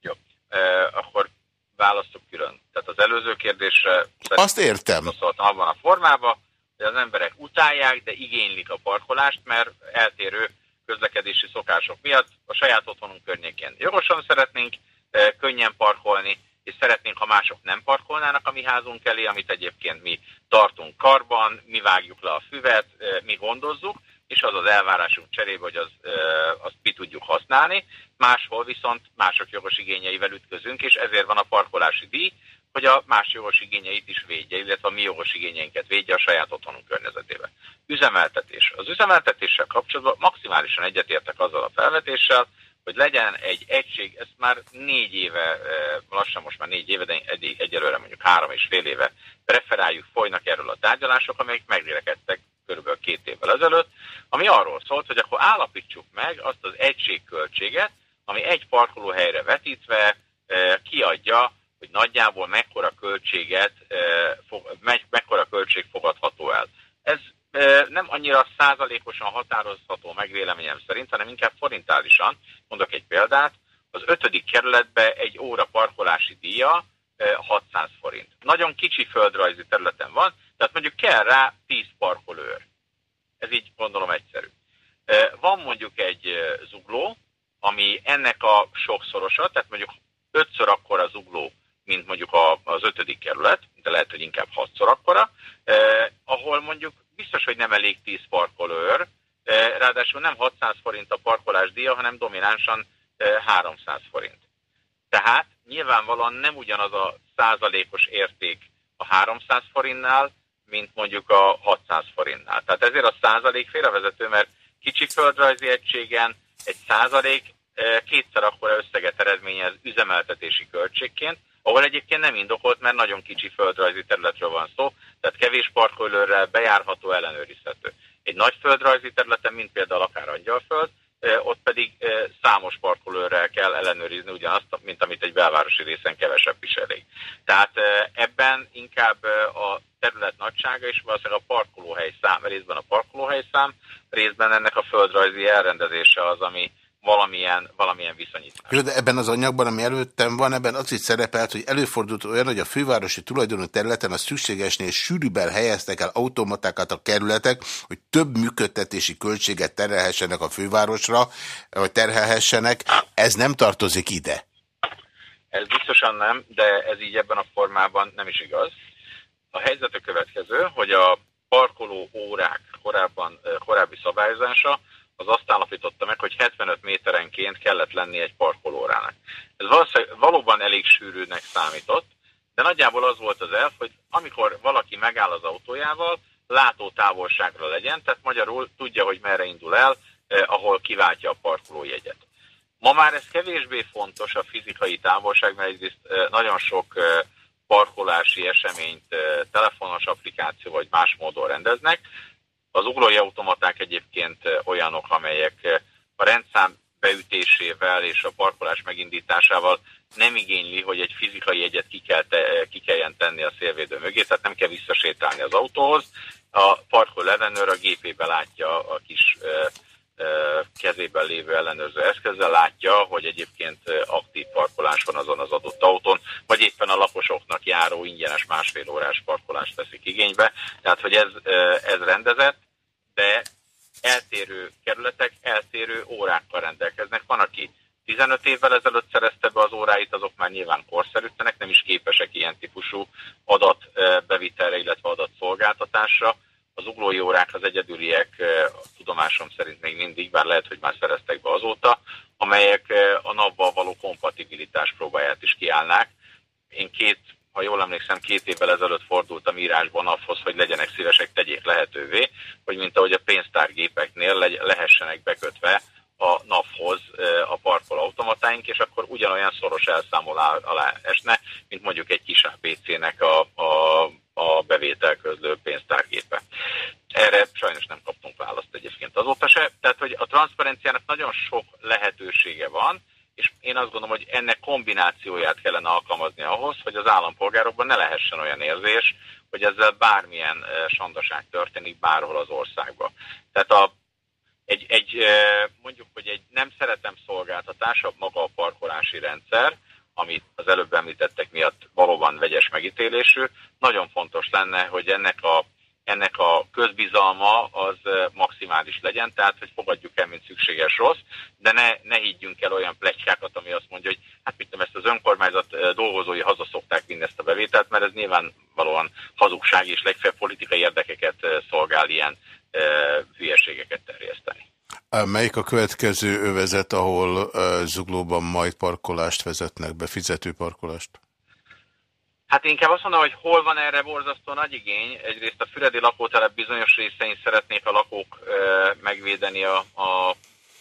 Jó, e, akkor választok külön. Tehát az előző kérdésre... Azt értem. Abban a formában, hogy az emberek utálják, de igénylik a parkolást, mert eltérő közlekedési szokások miatt a saját otthonunk környékén jogosan szeretnénk könnyen parkolni, és szeretnénk, ha mások nem parkolnának a mi házunk elé, amit egyébként mi tartunk karban, mi vágjuk le a füvet, mi gondozzuk, és az az elvárásunk cserébe, hogy az, azt mi tudjuk használni. Máshol viszont mások jogos igényeivel ütközünk, és ezért van a parkolási díj, hogy a más jogos igényeit is védje, illetve a mi jogos igényeinket védje a saját otthonunk környezetében. Üzemeltetés. Az üzemeltetéssel kapcsolatban maximálisan egyetértek azzal a felvetéssel, hogy legyen egy egység, ezt már négy éve, eh, lassan most már négy éve, de egy, egyelőre mondjuk három és fél éve preferáljuk, folynak erről a tárgyalások, amelyek meglérekedtek körülbelül két évvel ezelőtt, ami arról szólt, hogy akkor állapítsuk meg azt az egységköltséget, ami egy parkolóhelyre vetítve eh, kiadja hogy nagyjából mekkora költséget, mekkora költség fogadható el. Ez nem annyira százalékosan határozható meg véleményem szerint, hanem inkább forintálisan. Mondok egy példát, az ötödik kerületbe egy óra parkolási díja 600 forint. Nagyon kicsi földrajzi területen van, tehát mondjuk kell rá 10 parkolőr. Ez így gondolom egyszerű. Van mondjuk egy zugló, ami ennek a sokszorosa, tehát mondjuk ötször akkor a zugló, mint mondjuk az ötödik kerület, de lehet, hogy inkább hatszor akkora, eh, ahol mondjuk biztos, hogy nem elég 10 parkolőr, eh, ráadásul nem 600 forint a parkolás díja, hanem dominánsan eh, 300 forint. Tehát nyilvánvalóan nem ugyanaz a százalékos érték a 300 forintnál, mint mondjuk a 600 forintnál. Tehát ezért a százalék félrevezető, mert kicsi földrajzi egységen egy százalék kétszer akkor összeget eredményez üzemeltetési költségként, ahol egyébként nem indokolt, mert nagyon kicsi földrajzi területről van szó, tehát kevés parkolőrrel bejárható, ellenőrizhető. Egy nagy földrajzi területen, mint például akár Angyalföld, ott pedig számos parkolőrrel kell ellenőrizni ugyanazt, mint amit egy belvárosi részen kevesebb is elég. Tehát ebben inkább a terület nagysága és valószínűleg a parkolóhely szám, részben a parkolóhely szám, részben ennek a földrajzi elrendezése az, ami, valamilyen, valamilyen viszonyítás. Jó, de ebben az anyagban, ami előttem van, ebben az is szerepelt, hogy előfordult olyan, hogy a fővárosi tulajdonú területen a szükségesnél sűrűbben helyeztek el automatákat a kerületek, hogy több működtetési költséget terhelhessenek a fővárosra, vagy terhelhessenek. Ez nem tartozik ide. Ez biztosan nem, de ez így ebben a formában nem is igaz. A helyzet a következő, hogy a parkoló órák korábban, korábbi szabályozása az azt állapította meg, hogy 75 méterenként kellett lenni egy parkolórának. Ez valóban elég sűrűnek számított, de nagyjából az volt az elf, hogy amikor valaki megáll az autójával, látó távolságra legyen, tehát magyarul tudja, hogy merre indul el, eh, ahol kiváltja a parkolójegyet. Ma már ez kevésbé fontos a fizikai távolság, mert egyrészt eh, nagyon sok eh, parkolási eseményt eh, telefonos applikáció vagy más módon rendeznek, az uglói automaták egyébként olyanok, amelyek a rendszám beütésével és a parkolás megindításával nem igényli, hogy egy fizikai egyet ki, kell te, ki kelljen tenni a szélvédő mögé, tehát nem kell visszasétálni az autóhoz. A parkoló ellenőr a gépébe látja a kis kezében lévő ellenőrző eszközzel látja, hogy egyébként aktív parkolás van azon az adott autón, vagy éppen a lakosoknak járó ingyenes másfél órás parkolást veszik igénybe. Tehát, hogy ez, ez rendezett, de eltérő kerületek eltérő órákkal rendelkeznek. Van, aki 15 évvel ezelőtt szerezte be az óráit, azok már nyilván korszerűtlenek, nem is képesek ilyen típusú adatbevitelre, illetve adatszolgáltatásra. Az uglói órák az egyedüliek, tudomásom szerint még mindig, bár lehet, hogy már szereztek be azóta, amelyek a napval való kompatibilitás próbáját is kiállnák. Én két ha jól emlékszem, két évvel ezelőtt fordultam írásban ahhoz, hogy legyenek szívesek, tegyék lehetővé, hogy mint ahogy a pénztárgépeknél lehessenek bekötve a NAV-hoz a parkol automatáink, és akkor ugyanolyan szoros elszámol alá esne, mint mondjuk egy kis APC-nek a, a, a bevételközlő pénztárgépe. Erre sajnos nem kaptunk választ egyébként azóta se. Tehát, hogy a transzparenciának nagyon sok lehetősége van, és én azt gondolom, hogy ennek kombinációját kellene alkalmazni ahhoz, hogy az állampolgárokban ne lehessen olyan érzés, hogy ezzel bármilyen sandaság történik bárhol az országban. Tehát a, egy, egy, mondjuk, hogy egy nem szeretem szolgáltatása maga a parkolási rendszer, amit az előbb említettek miatt valóban vegyes megítélésű, nagyon fontos lenne, hogy ennek a ennek a közbizalma az maximális legyen, tehát hogy fogadjuk el, mint szükséges rossz, de ne, ne higgyünk el olyan pletykákat, ami azt mondja, hogy hát mit tudom, ezt az önkormányzat dolgozói hazaszokták mindezt a bevételt, mert ez nyilvánvalóan hazugság és legfeljebb politikai érdekeket szolgál ilyen e, hülyeségeket terjeszteni. Melyik a következő övezet, ahol zuglóban majd parkolást vezetnek be, fizető parkolást? Hát inkább azt mondom, hogy hol van erre borzasztó nagy igény. Egyrészt a Füredi lakótelep bizonyos részein szeretnék a lakók e, megvédeni a, a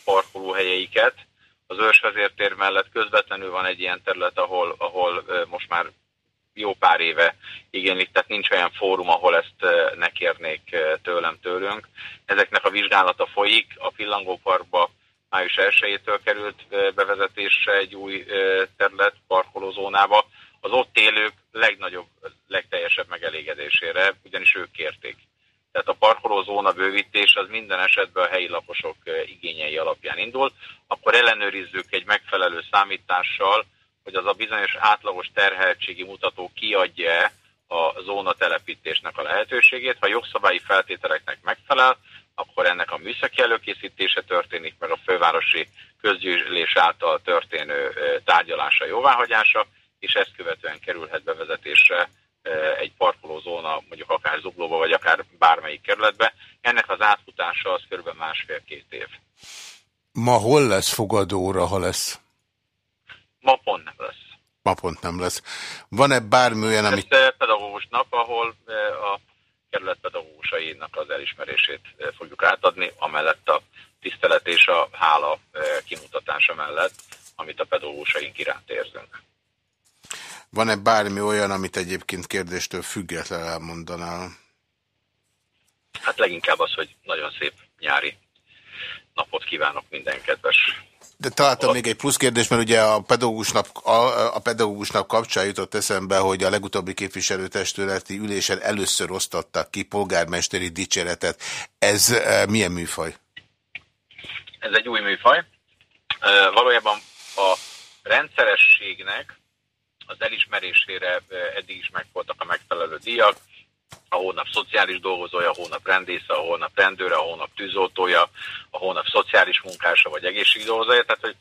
parkolóhelyeiket. Az ősvezértér mellett közvetlenül van egy ilyen terület, ahol, ahol e, most már jó pár éve igénylik, tehát nincs olyan fórum, ahol ezt ne kérnék tőlem tőlünk. Ezeknek a vizsgálata folyik, a Pillangóparkba május 1-től került bevezetésre egy új terület parkolózónába, az ott élők legnagyobb, legteljesebb megelégedésére, ugyanis ők kérték. Tehát a parkolózóna bővítés az minden esetben a helyi lakosok igényei alapján indul, akkor ellenőrizzük egy megfelelő számítással, hogy az a bizonyos átlagos terheltségi mutató kiadja a zóna telepítésnek a lehetőségét. Ha jogszabályi feltételeknek megfelel, akkor ennek a műszaki előkészítése történik, meg a fővárosi közgyűlés által történő tárgyalása, jóváhagyása, és ezt követően kerülhet bevezetésre e, egy parkolózóna, mondjuk akár Zuglóba, vagy akár bármelyik kerületbe. Ennek az átfutása az kb. másfél-két év. Ma hol lesz fogadóra, ha lesz? Ma pont nem lesz. Ma pont nem lesz. Van-e bármi olyan, amit... Ez pedagógus nap, ahol e, a kerület pedagógusainak az elismerését fogjuk átadni, amellett a tisztelet és a hála kimutatása mellett, amit a pedagógusaink iránt érzünk. Van-e bármi olyan, amit egyébként kérdéstől független elmondanál? Hát leginkább az, hogy nagyon szép nyári napot kívánok minden kedves de találtam még egy plusz kérdés, mert ugye a pedagógusnap, a, a pedagógusnap kapcsán jutott eszembe, hogy a legutóbbi képviselőtestületi ülésen először osztottak ki polgármesteri dicséretet. Ez e, milyen műfaj? Ez egy új műfaj. E, valójában a rendszerességnek az elismerésére eddig is megvoltak a megfelelő díjak, a hónap szociális dolgozója, a hónap rendésze, a hónap rendőre, a hónap tűzoltója, a hónap szociális munkása vagy egészségügyi dolgozója, tehát hogy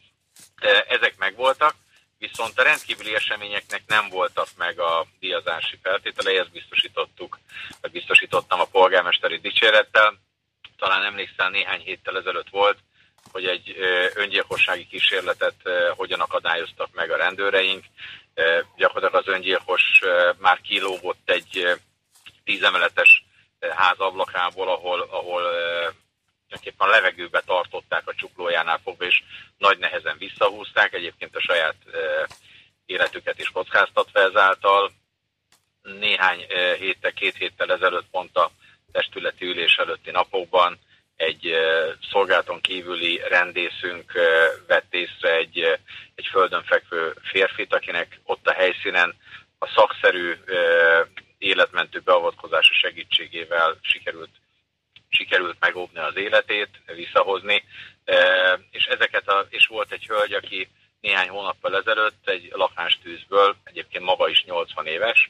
ezek megvoltak, viszont a rendkívüli eseményeknek nem voltak meg a díjazási feltételei, ezt biztosítottuk, vagy biztosítottam a polgármesteri dicsérettel. Talán emlékszel, néhány héttel ezelőtt volt, hogy egy öngyilkossági kísérletet hogyan akadályoztak meg a rendőreink. Gyakorlatilag az öngyilkos már kilógott egy tízemeletes ház ablakából, ahol, ahol tulajdonképpen a levegőbe tartották a csuklójánál fogva, és nagy nehezen visszahúzták, egyébként a saját életüket is kockáztatva ezáltal. Néhány héttel, két héttel ezelőtt pont a testületi ülés előtti napokban egy szolgálaton kívüli rendészünk vett észre egy, egy földön fekvő férfit, akinek ott a helyszínen a szakszerű életmentő beavatkozása segítségével sikerült, sikerült megóvni az életét, visszahozni, és ezeket a, és volt egy hölgy, aki néhány hónappal ezelőtt egy lakástűzből, egyébként maga is 80 éves,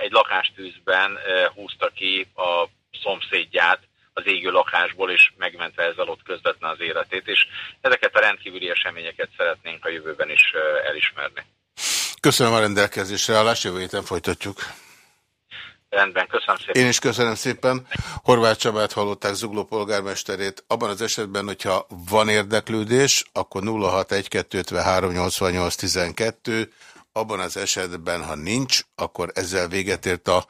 egy lakástűzben húzta ki a szomszédját az égő lakásból, és megmentve ezzel ott közvetlen az életét, és ezeket a rendkívüli eseményeket szeretnénk a jövőben is elismerni. Köszönöm a rendelkezésre állást, jövő héten folytatjuk. Rendben, köszönöm szépen. Én is köszönöm szépen. Horváth Csabát hallották Zugló polgármesterét. Abban az esetben, hogyha van érdeklődés, akkor 061-253-88-12. Abban az esetben, ha nincs, akkor ezzel véget ért a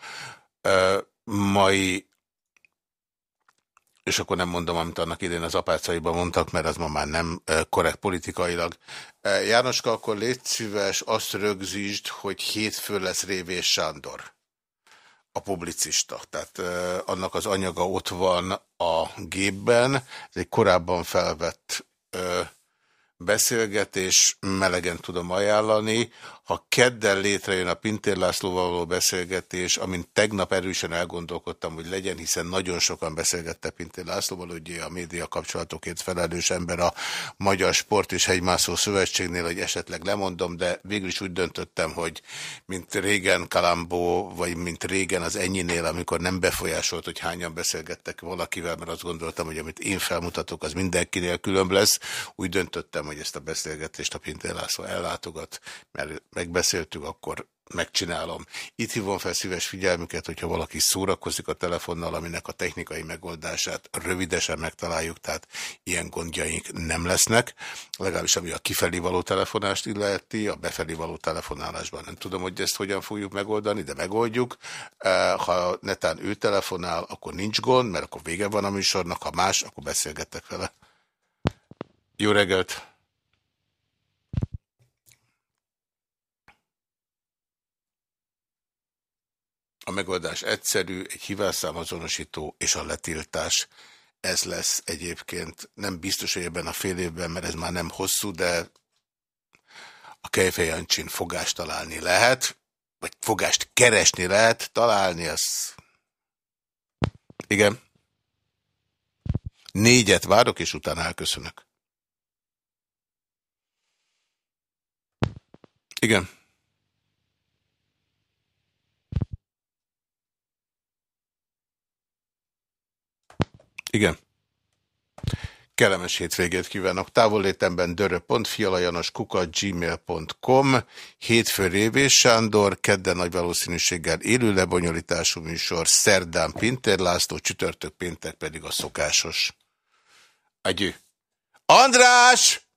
e, mai és akkor nem mondom, amit annak idén az apácaiban mondtak, mert az ma már nem korrekt politikailag. Jánoska, akkor légy szíves, azt rögzítsd, hogy hétfő lesz Révés Sándor a publicista. Tehát annak az anyaga ott van a gépben. Ez egy korábban felvett beszélgetés, melegen tudom ajánlani. Ha kedden létrejön a Pintér Lászlóval való beszélgetés, amint tegnap erősen elgondolkodtam, hogy legyen, hiszen nagyon sokan beszélgettek Pintér Lászlóval, ugye a média kapcsolatokért felelős ember a Magyar Sport és Hegymászó Szövetségnél, hogy esetleg lemondom, de végül is úgy döntöttem, hogy mint régen Kalambó, vagy mint régen az ennyinél, amikor nem befolyásolt, hogy hányan beszélgettek valakivel, mert azt gondoltam, hogy amit én felmutatok, az mindenkinél különb lesz. Úgy döntöttem, hogy ezt a beszélgetést a Pintér László ellátogat, mert megbeszéltük, akkor megcsinálom. Itt hívom fel szíves figyelmüket, hogyha valaki szórakozik a telefonnal, aminek a technikai megoldását rövidesen megtaláljuk, tehát ilyen gondjaink nem lesznek. Legalábbis ami a kifelé való telefonást illeti, a befelé való telefonálásban nem tudom, hogy ezt hogyan fogjuk megoldani, de megoldjuk. Eh, ha netán ő telefonál, akkor nincs gond, mert akkor vége van a műsornak, ha más, akkor beszélgettek vele. Jó reggelt! A megoldás egyszerű, egy hívásszámazonosító és a letiltás. Ez lesz egyébként nem biztos, hogy ebben a fél évben, mert ez már nem hosszú, de a Kejfejancsin fogást találni lehet, vagy fogást keresni lehet, találni az... Igen. Négyet várok, és utána elköszönök. Igen. Igen. Kellemes hétvégét kívánok. Távollétemben kuka gmail.com Hétfő Révés Sándor, kedden nagy valószínűséggel élő lebonyolítású műsor, szerdán Pinter László, csütörtök péntek pedig a szokásos. Agyű. András!